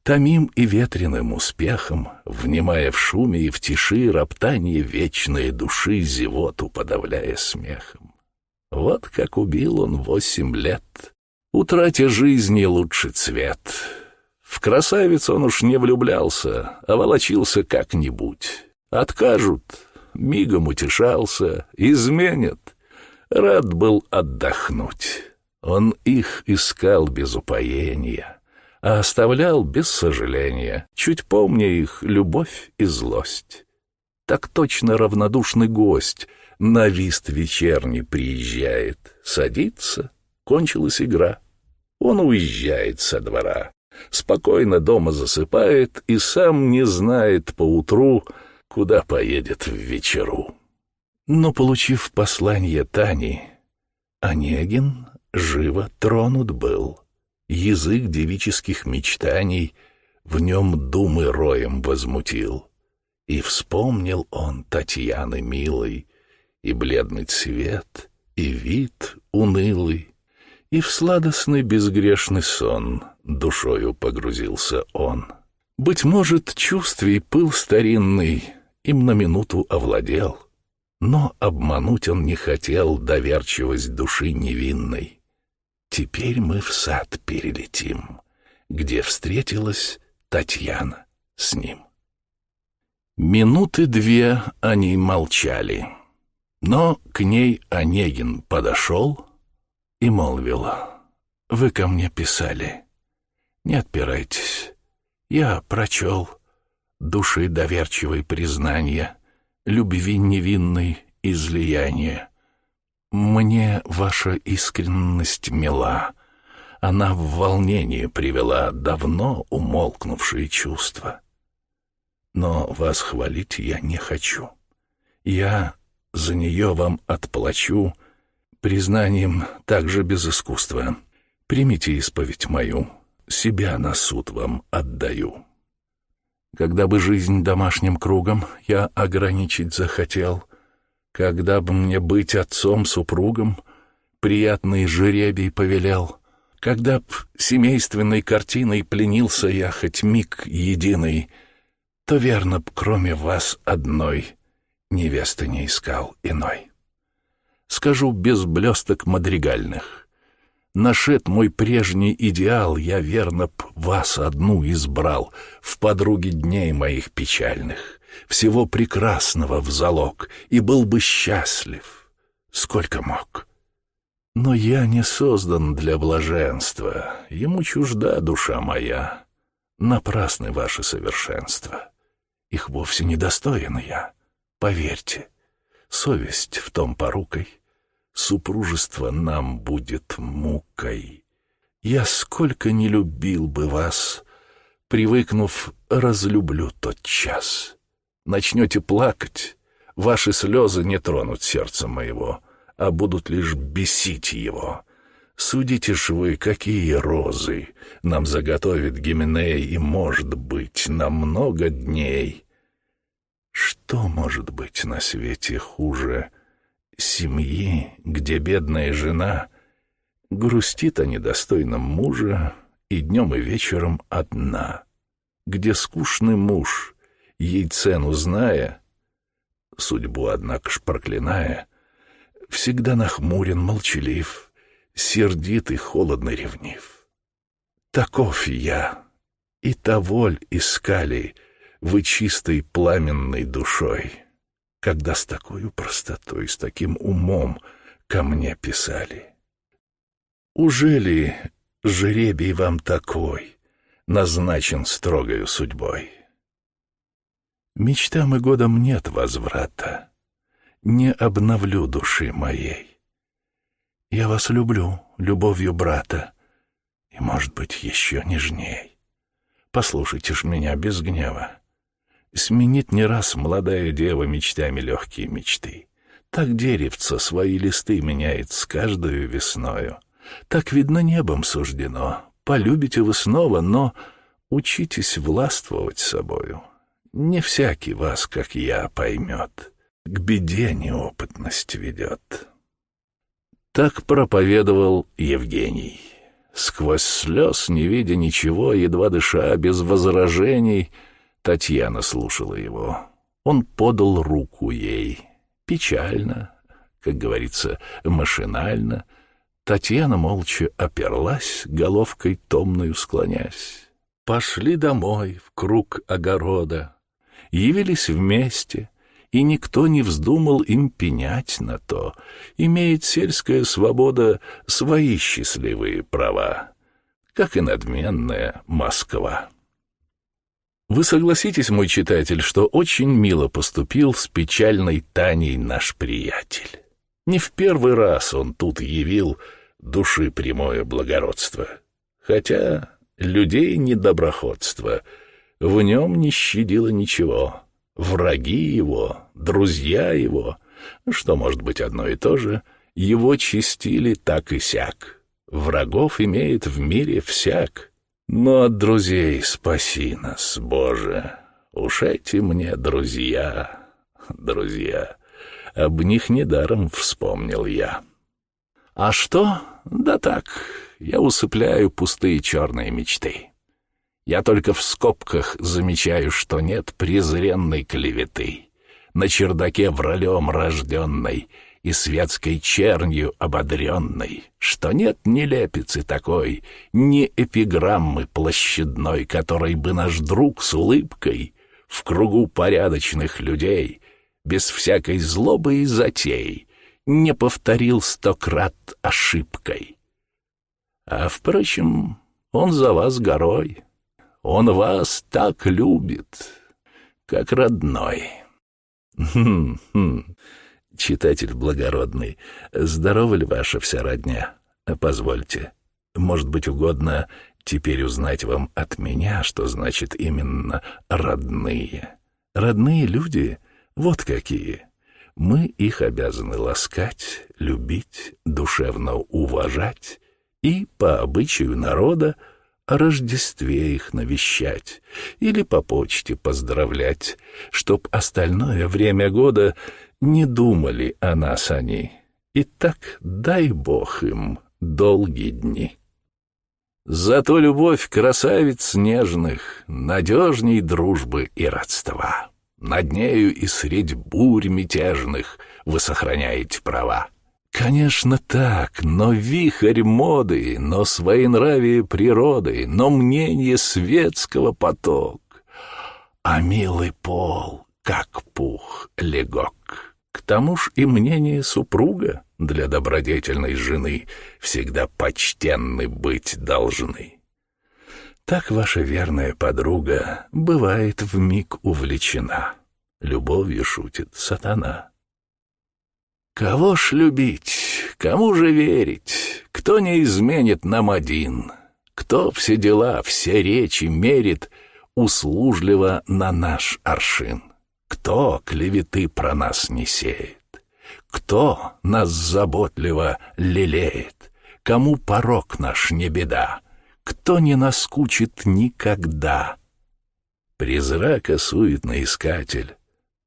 Томим и ветреным успехом, внимая в шуме и в тиши роптание вечной души, зевоту подавляя смехом. Вот как убил он восемь лет, утратя жизни лучший цвет. В красавиц он уж не влюблялся, а волочился как-нибудь. Откажут, мигом утешался, изменят. Рад был отдохнуть. Он их искал без упоения, а оставлял без сожаления, чуть помня их любовь и злость. Так точно равнодушный гость на вист вечерний приезжает, садится, кончилась игра. Он уезжает со двора, спокойно дома засыпает и сам не знает поутру, куда поедет в вечеру. Но, получив послание Тани, Онегин живо тронут был. Язык девических мечтаний в нем думы роем возмутил. И вспомнил он Татьяны милой, и бледный цвет, и вид унылый, и в сладостный безгрешный сон душою погрузился он. Быть может, чувствий пыл старинный им на минуту овладел, но обмануть он не хотел доверчивость души невинной. Теперь мы в сад перелетим, где встретилась Татьяна с ним. Минуты две они молчали, но к ней Онегин подошел и молвил, «Вы ко мне писали. Не отпирайтесь. Я прочел души доверчивой признания, любви невинной излияния. Мне ваша искренность мила. Она в волнение привела давно умолкнувшие чувства. Но вас хвалить я не хочу. Я за нее вам отплачу признанием также без искусства. Примите исповедь мою, себя на суд вам отдаю. Когда бы жизнь домашним кругом я ограничить захотел, когда бы мне быть отцом-супругом, приятный жеребий повелел, когда б семейственной картиной пленился я хоть миг единый, то верно б, кроме вас одной, невесты не искал иной. Скажу без блесток мадригальных. Нашед мой прежний идеал, я верно б вас одну избрал в подруги дней моих печальных, всего прекрасного в залог, и был бы счастлив, сколько мог. Но я не создан для блаженства, ему чужда душа моя. Напрасны ваши совершенства, их вовсе не достоин я, поверьте совесть в том порукой, супружество нам будет мукой. Я сколько не любил бы вас, привыкнув, разлюблю тот час. Начнете плакать, ваши слезы не тронут сердца моего, а будут лишь бесить его. Судите ж вы, какие розы нам заготовит Гименей, и, может быть, на много дней — что может быть на свете хуже семьи, где бедная жена грустит о недостойном муже и днем и вечером одна, где скучный муж, ей цену зная, судьбу, однако ж проклиная, всегда нахмурен, молчалив, сердит и холодно ревнив. Таков я, и таволь искали — вы чистой пламенной душой, когда с такой простотой, с таким умом ко мне писали. Уже ли жребий вам такой назначен строгою судьбой? Мечтам и годам нет возврата, не обновлю души моей. Я вас люблю, любовью брата, и, может быть, еще нежней. Послушайте ж меня без гнева. Сменит не раз молодая дева мечтами легкие мечты. Так деревце свои листы меняет с каждую весною. Так, видно, небом суждено. Полюбите вы снова, но учитесь властвовать собою. Не всякий вас, как я, поймет. К беде неопытность ведет. Так проповедовал Евгений. Сквозь слез, не видя ничего, едва дыша, без возражений — Татьяна слушала его. Он подал руку ей. Печально, как говорится, машинально. Татьяна молча оперлась, головкой томную склонясь. Пошли домой, в круг огорода. Явились вместе, и никто не вздумал им пенять на то. Имеет сельская свобода свои счастливые права, как и надменная Москва. Вы согласитесь, мой читатель, что очень мило поступил с печальной Таней наш приятель. Не в первый раз он тут явил души прямое благородство. Хотя людей недоброходство. В нем не щадило ничего. Враги его, друзья его, что может быть одно и то же, его чистили так и сяк. Врагов имеет в мире всяк. Но от друзей спаси нас, Боже. Уж эти мне друзья, друзья. Об них недаром вспомнил я. А что? Да так, я усыпляю пустые черные мечты. Я только в скобках замечаю, что нет презренной клеветы. На чердаке вралем рожденной и светской чернью ободренной, что нет ни лепицы такой, ни эпиграммы площадной, которой бы наш друг с улыбкой в кругу порядочных людей без всякой злобы и затей, не повторил сто крат ошибкой. А, впрочем, он за вас горой, он вас так любит, как родной. Хм, хм. Читатель благородный, здорова ли ваша вся родня? Позвольте, может быть угодно теперь узнать вам от меня, что значит именно «родные». Родные люди вот какие. Мы их обязаны ласкать, любить, душевно уважать и, по обычаю народа, о Рождестве их навещать или по почте поздравлять, чтоб остальное время года не думали о нас они. И так дай Бог им долгие дни. Зато любовь красавиц нежных надежней дружбы и родства. Над нею и средь бурь мятежных вы сохраняете права. Конечно так, но вихрь моды, но своенравие природы, но мнение светского поток. А милый пол, как пух легок. К тому ж и мнение супруга для добродетельной жены всегда почтенны быть должны. Так ваша верная подруга бывает в миг увлечена. Любовью шутит сатана. Кого ж любить, кому же верить, кто не изменит нам один, кто все дела, все речи мерит услужливо на наш аршин, кто клеветы про нас не сеет, кто нас заботливо лелеет, кому порог наш не беда, кто не наскучит никогда. Призрака суетный искатель,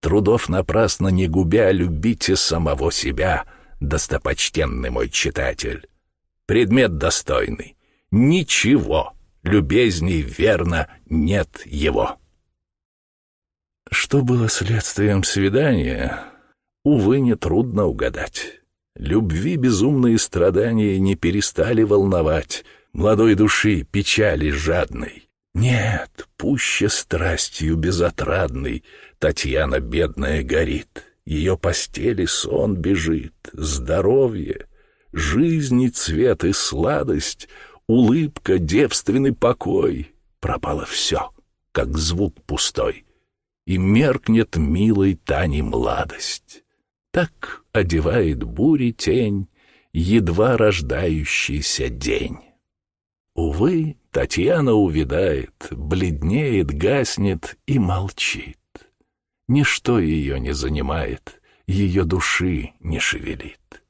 трудов напрасно не губя, любите самого себя, достопочтенный мой читатель. Предмет достойный, ничего, любезней верно нет его. Что было следствием свидания, увы, нетрудно угадать. Любви безумные страдания не перестали волновать — молодой души печали жадной. Нет, пуще страстью безотрадной Татьяна бедная горит, Ее постели сон бежит, здоровье, Жизни цвет и сладость, Улыбка, девственный покой. Пропало все, как звук пустой, И меркнет милой Тани младость. Так одевает бури тень Едва рождающийся день. Увы, Татьяна увядает, бледнеет, гаснет и молчит. Ничто ее не занимает, ее души не шевелит.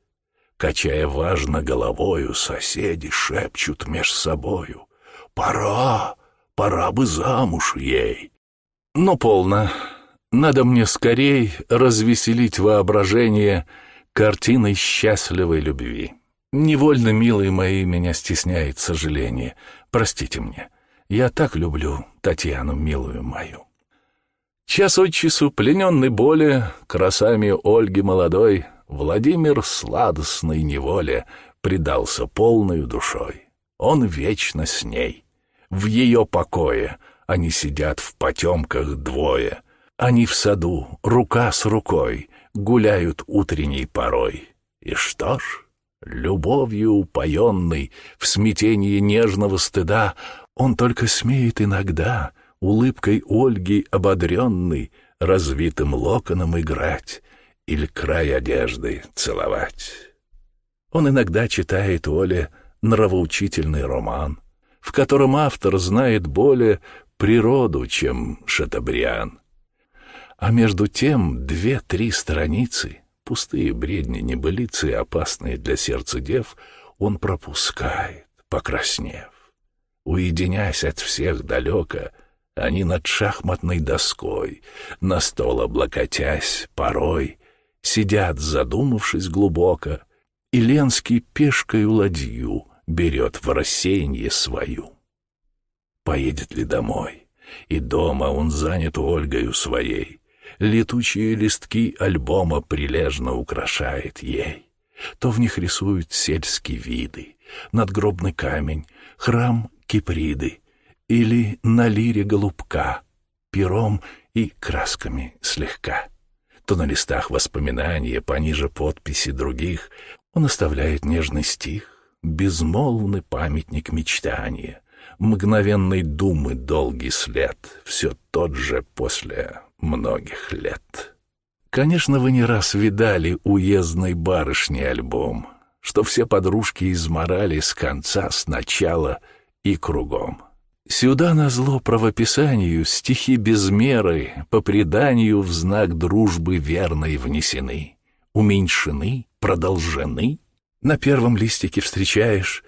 Качая важно головою, соседи шепчут меж собою. «Пора, пора бы замуж ей!» Но полно. Надо мне скорей развеселить воображение картиной счастливой любви. Невольно, милые мои, меня стесняет сожаление. Простите мне. Я так люблю Татьяну, милую мою. Час от часу, плененный боли, красами Ольги молодой, Владимир сладостной неволе предался полною душой. Он вечно с ней. В ее покое они сидят в потемках двое. Они в саду, рука с рукой, гуляют утренней порой. И что ж, Любовью упоенный, в смятении нежного стыда, он только смеет иногда, улыбкой Ольги ободренный, развитым локоном играть или край одежды целовать. Он иногда читает Оле нравоучительный роман, в котором автор знает более природу, чем Шатабриан. А между тем две-три страницы, пустые бредни, небылицы, опасные для сердца дев, он пропускает, покраснев. Уединясь от всех далеко, они над шахматной доской, на стол облокотясь, порой, сидят, задумавшись глубоко, и Ленский пешкою ладью берет в рассеяние свою. Поедет ли домой? И дома он занят Ольгою своей. Летучие листки альбома прилежно украшает ей. То в них рисуют сельские виды, надгробный камень, храм Киприды или на лире голубка, пером и красками слегка. То на листах воспоминания пониже подписи других он оставляет нежный стих, безмолвный памятник мечтания, мгновенной думы долгий след, все тот же после многих лет. Конечно, вы не раз видали уездной барышни альбом, что все подружки изморали с конца, с начала и кругом. Сюда на зло правописанию стихи без меры по преданию в знак дружбы верной внесены, уменьшены, продолжены. На первом листике встречаешь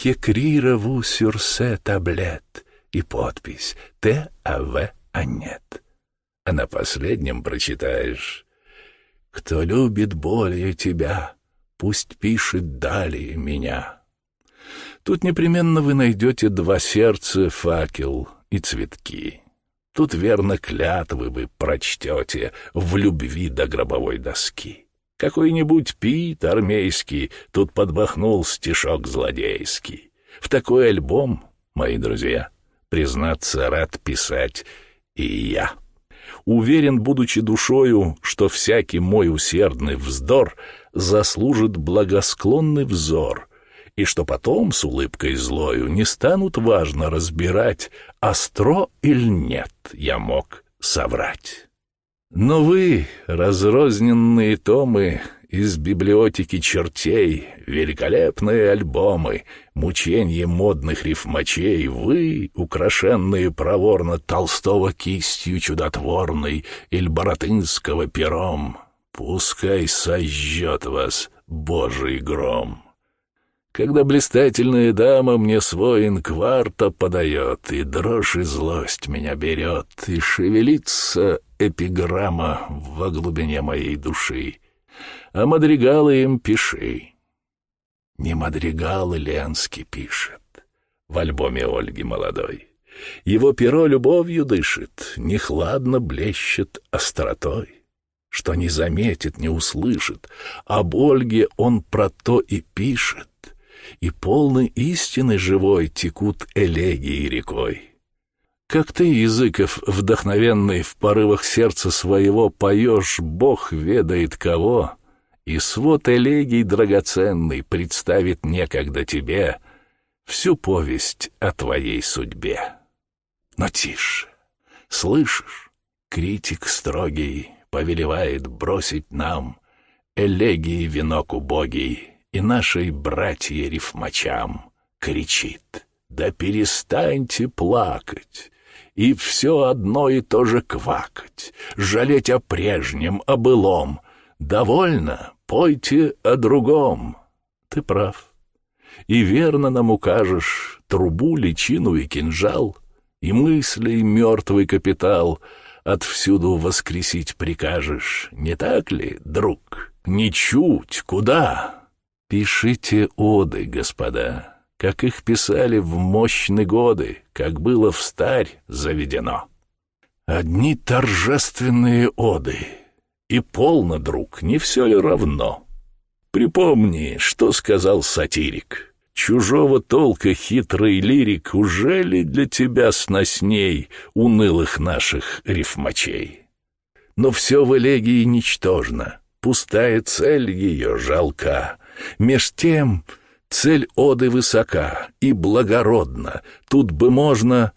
«Кекрира ву сюрсе таблет» и подпись «Т, А, В, А нет». А на последнем прочитаешь «Кто любит более тебя, пусть пишет далее меня». Тут непременно вы найдете два сердца, факел и цветки. Тут верно клятвы вы прочтете в любви до гробовой доски. Какой-нибудь пит армейский тут подбахнул стишок злодейский. В такой альбом, мои друзья, признаться, рад писать и я. Уверен, будучи душою, что всякий мой усердный вздор заслужит благосклонный взор, и что потом с улыбкой злою не станут важно разбирать, остро или нет я мог соврать. Но вы, разрозненные томы из библиотеки чертей, великолепные альбомы, мученье модных рифмачей, вы, украшенные проворно Толстого кистью чудотворной или Боротынского пером, пускай сожжет вас Божий гром когда блистательная дама мне свой инкварта подает, и дрожь и злость меня берет, и шевелится эпиграмма во глубине моей души. А мадригалы им пиши. Не мадригалы Ленский пишет в альбоме Ольги молодой. Его перо любовью дышит, не хладно блещет остротой. Что не заметит, не услышит, об Ольге он про то и пишет и полны истины живой текут элегии рекой. Как ты, Языков, вдохновенный в порывах сердца своего, поешь «Бог ведает кого», и свод элегий драгоценный представит некогда тебе всю повесть о твоей судьбе. Но тише, слышишь, критик строгий повелевает бросить нам элегии венок убогий, и нашей братье-рифмачам кричит «Да перестаньте плакать!» и все одно и то же квакать, жалеть о прежнем, о былом. Довольно, пойте о другом. Ты прав. И верно нам укажешь трубу, личину и кинжал, и мыслей мертвый капитал отвсюду воскресить прикажешь. Не так ли, друг? Ничуть, куда? Пишите оды, господа, как их писали в мощные годы, как было в старь заведено. Одни торжественные оды. И полно, друг, не все ли равно? Припомни, что сказал сатирик. Чужого толка хитрый лирик уже ли для тебя сносней унылых наших рифмачей? Но все в элегии ничтожно, пустая цель ее жалка — Меж тем цель оды высока и благородна. Тут бы можно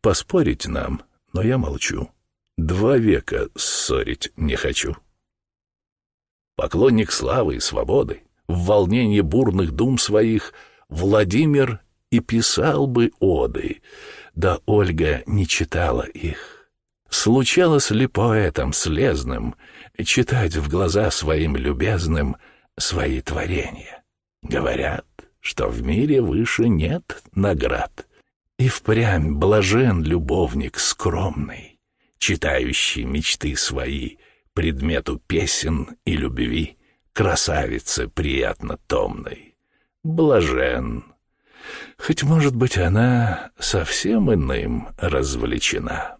поспорить нам, но я молчу. Два века ссорить не хочу. Поклонник славы и свободы, в волнении бурных дум своих, Владимир и писал бы оды, да Ольга не читала их. Случалось ли поэтам слезным читать в глаза своим любезным свои творения? Говорят, что в мире выше нет наград. И впрямь блажен любовник скромный, читающий мечты свои предмету песен и любви, красавице приятно томной. Блажен. Хоть, может быть, она совсем иным развлечена.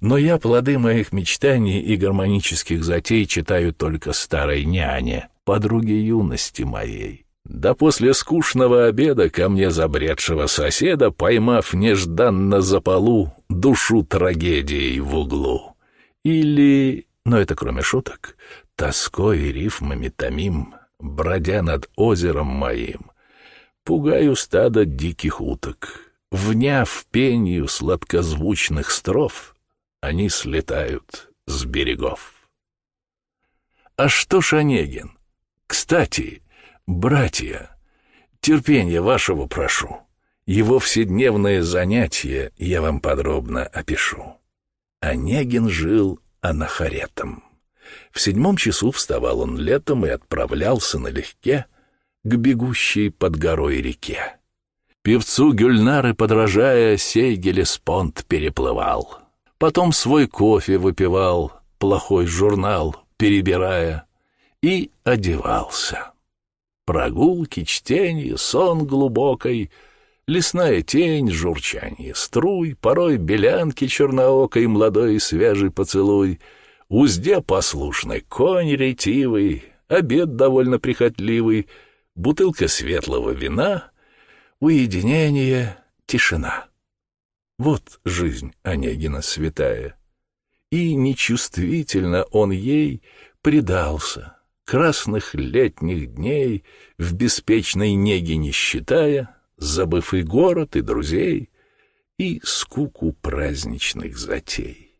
Но я плоды моих мечтаний и гармонических затей читаю только старой няне, подруге юности моей. Да после скучного обеда ко мне забредшего соседа, поймав нежданно за полу душу трагедией в углу. Или, но это кроме шуток, тоской и рифмами томим, бродя над озером моим, пугаю стадо диких уток. Вняв пенью сладкозвучных строф, они слетают с берегов. А что ж Онегин? Кстати, «Братья, терпения вашего прошу. Его вседневные занятия я вам подробно опишу». Онегин жил анахаретом. В седьмом часу вставал он летом и отправлялся налегке к бегущей под горой реке. Певцу Гюльнары, подражая, сей Гелеспонд переплывал. Потом свой кофе выпивал, плохой журнал перебирая, и одевался. Прогулки, чтение, сон глубокой, Лесная тень, журчание струй, Порой белянки черноокой, Молодой и свежий поцелуй, Узде послушный конь ретивый, Обед довольно прихотливый, Бутылка светлого вина, Уединение, тишина. Вот жизнь Онегина святая. И нечувствительно он ей предался, красных летних дней, в беспечной неге не считая, забыв и город, и друзей, и скуку праздничных затей.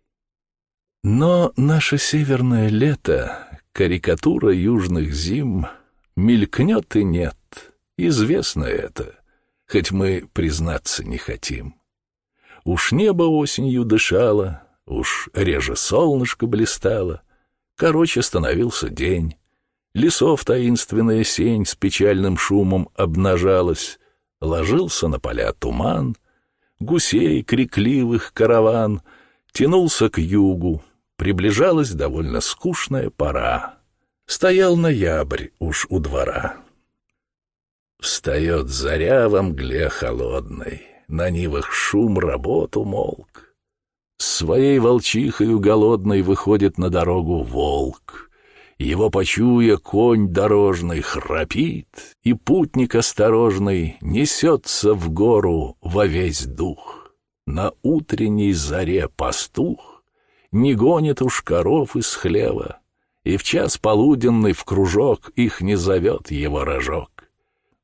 Но наше северное лето, карикатура южных зим, мелькнет и нет, известно это, хоть мы признаться не хотим. Уж небо осенью дышало, уж реже солнышко блистало, короче становился день, Лесов таинственная сень с печальным шумом обнажалась, ложился на поля туман, гусей крикливых караван тянулся к югу, приближалась довольно скучная пора. Стоял ноябрь уж у двора. Встает заря во мгле холодной, на нивах шум работ умолк. С своей волчихою голодной выходит на дорогу волк — его почуя, конь дорожный храпит, и путник осторожный несется в гору во весь дух. На утренней заре пастух не гонит уж коров из хлева, и в час полуденный в кружок их не зовет его рожок.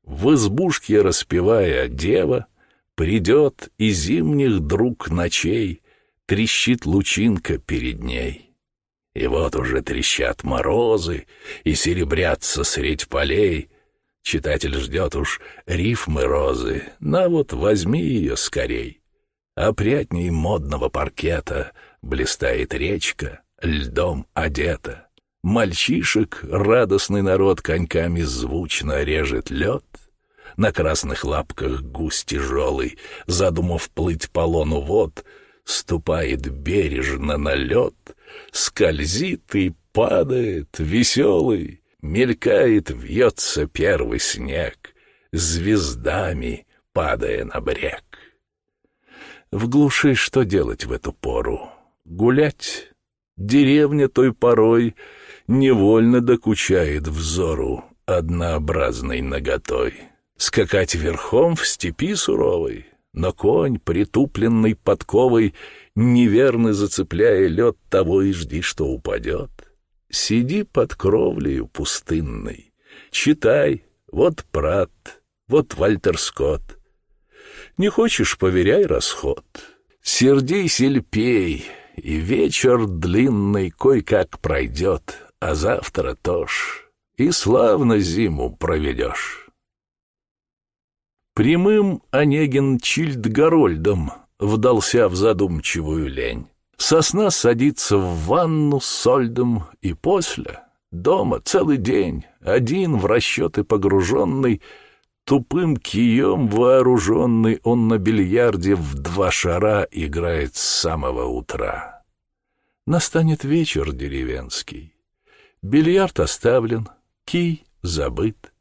В избушке распевая дева, придет и зимних друг ночей трещит лучинка перед ней. И вот уже трещат морозы и серебрятся средь полей. Читатель ждет уж рифмы розы, на вот возьми ее скорей. Опрятней модного паркета блистает речка, льдом одета. Мальчишек радостный народ коньками звучно режет лед. На красных лапках гусь тяжелый, задумав плыть по лону вод, ступает бережно на лед — скользит и падает, веселый, мелькает, вьется первый снег, звездами падая на брег. В глуши что делать в эту пору? Гулять? Деревня той порой невольно докучает взору однообразной наготой. Скакать верхом в степи суровой, но конь, притупленный подковой, неверно зацепляя лед, того и жди, что упадет. Сиди под кровлею пустынной, читай, вот Прат, вот Вальтер Скотт. Не хочешь, поверяй расход. Сердись или пей, и вечер длинный кой-как пройдет, а завтра тоже, и славно зиму проведешь. Прямым Онегин Чильд-Горольдом вдался в задумчивую лень. Сосна садится в ванну с сольдом, и после, дома целый день, один в расчеты погруженный, тупым кием вооруженный, он на бильярде в два шара играет с самого утра. Настанет вечер деревенский. Бильярд оставлен, кий забыт,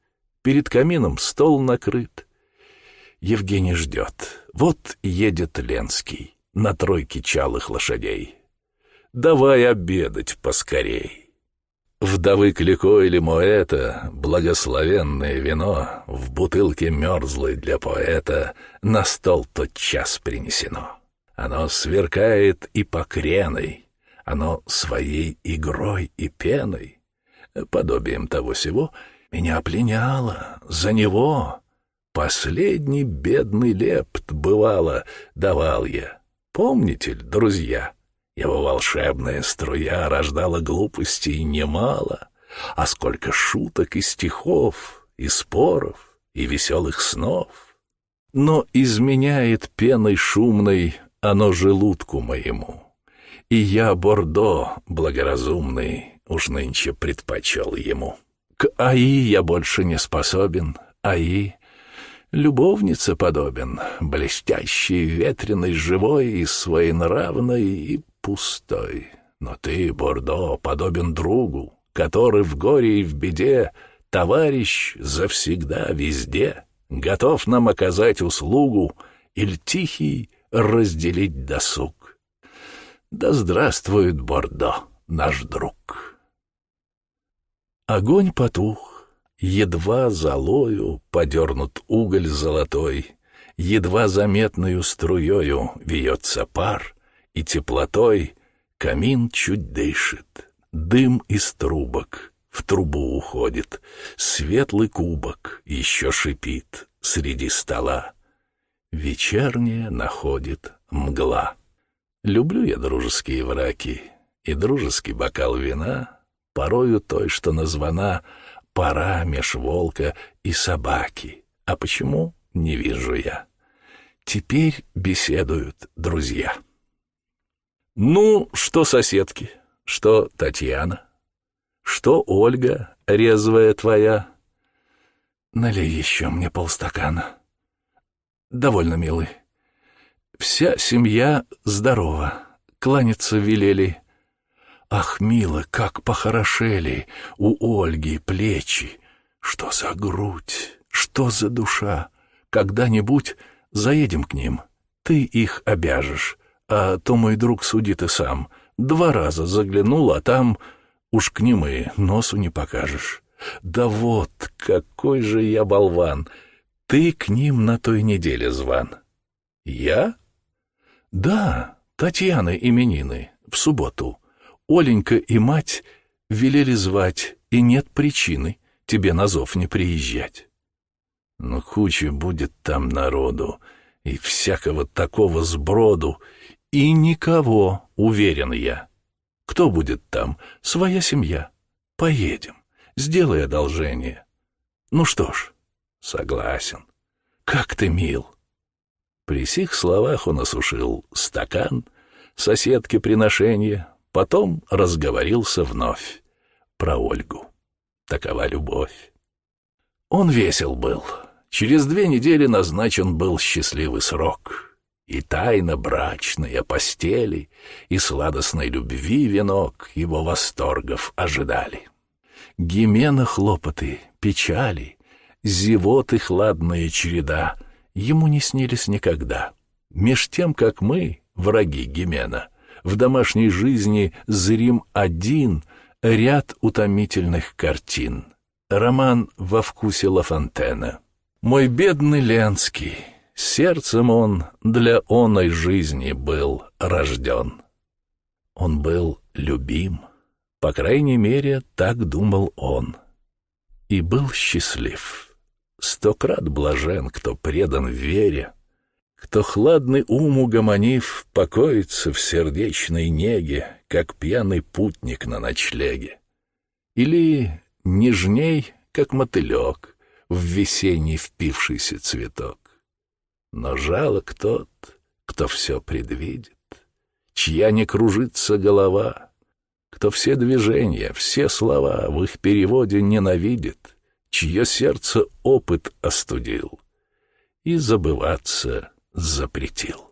перед камином стол накрыт. Евгений ждет. Вот едет Ленский на тройке чалых лошадей. Давай обедать поскорей. Вдовы Клико или Моэта, благословенное вино, в бутылке мерзлой для поэта, на стол тот час принесено. Оно сверкает и покреной, оно своей игрой и пеной, подобием того сего, меня пленяло за него. Последний бедный лепт, бывало, давал я. Помните ли, друзья, его волшебная струя рождала глупостей немало, а сколько шуток и стихов, и споров, и веселых снов. Но изменяет пеной шумной оно желудку моему. И я, Бордо, благоразумный, уж нынче предпочел ему. К АИ я больше не способен, АИ любовнице подобен, блестящий, ветреный, живой и своенравной и пустой. Но ты, Бордо, подобен другу, который в горе и в беде товарищ завсегда везде, готов нам оказать услугу или тихий разделить досуг. Да здравствует Бордо, наш друг. Огонь потух, Едва золою подернут уголь золотой, Едва заметную струёю вьется пар, И теплотой камин чуть дышит. Дым из трубок в трубу уходит, Светлый кубок еще шипит среди стола. Вечерняя находит мгла. Люблю я дружеские враки И дружеский бокал вина, Порою той, что названа — пора меж волка и собаки. А почему, не вижу я. Теперь беседуют друзья. Ну, что соседки, что Татьяна, что Ольга, резвая твоя. Налей еще мне полстакана. Довольно, милый. Вся семья здорова, кланяться велели. Ах, мило, как похорошели у Ольги плечи! Что за грудь, что за душа! Когда-нибудь заедем к ним. Ты их обяжешь, а то мой друг судит и сам. Два раза заглянул, а там уж к ним и носу не покажешь. Да вот, какой же я болван! Ты к ним на той неделе зван. Я? Да, Татьяны именины, в субботу. Оленька и мать велели звать, и нет причины тебе на зов не приезжать. Но куча будет там народу, и всякого такого сброду, и никого, уверен я. Кто будет там? Своя семья. Поедем. Сделай одолжение. Ну что ж, согласен. Как ты мил. При сих словах он осушил стакан, соседке приношение, Потом разговорился вновь про Ольгу. Такова любовь. Он весел был. Через две недели назначен был счастливый срок. И тайна брачная постели, и сладостной любви венок его восторгов ожидали. Гимена хлопоты, печали, зевоты хладная череда ему не снились никогда. Меж тем, как мы, враги Гимена, — в домашней жизни зрим один ряд утомительных картин. Роман во вкусе Лафонтена. Мой бедный Ленский, сердцем он для оной жизни был рожден. Он был любим, по крайней мере, так думал он. И был счастлив. Сто крат блажен, кто предан вере, кто хладный ум угомонив, покоится в сердечной неге, как пьяный путник на ночлеге. Или нежней, как мотылек, в весенний впившийся цветок. Но жалок тот, кто все предвидит, чья не кружится голова, кто все движения, все слова в их переводе ненавидит, чье сердце опыт остудил и забываться запретил.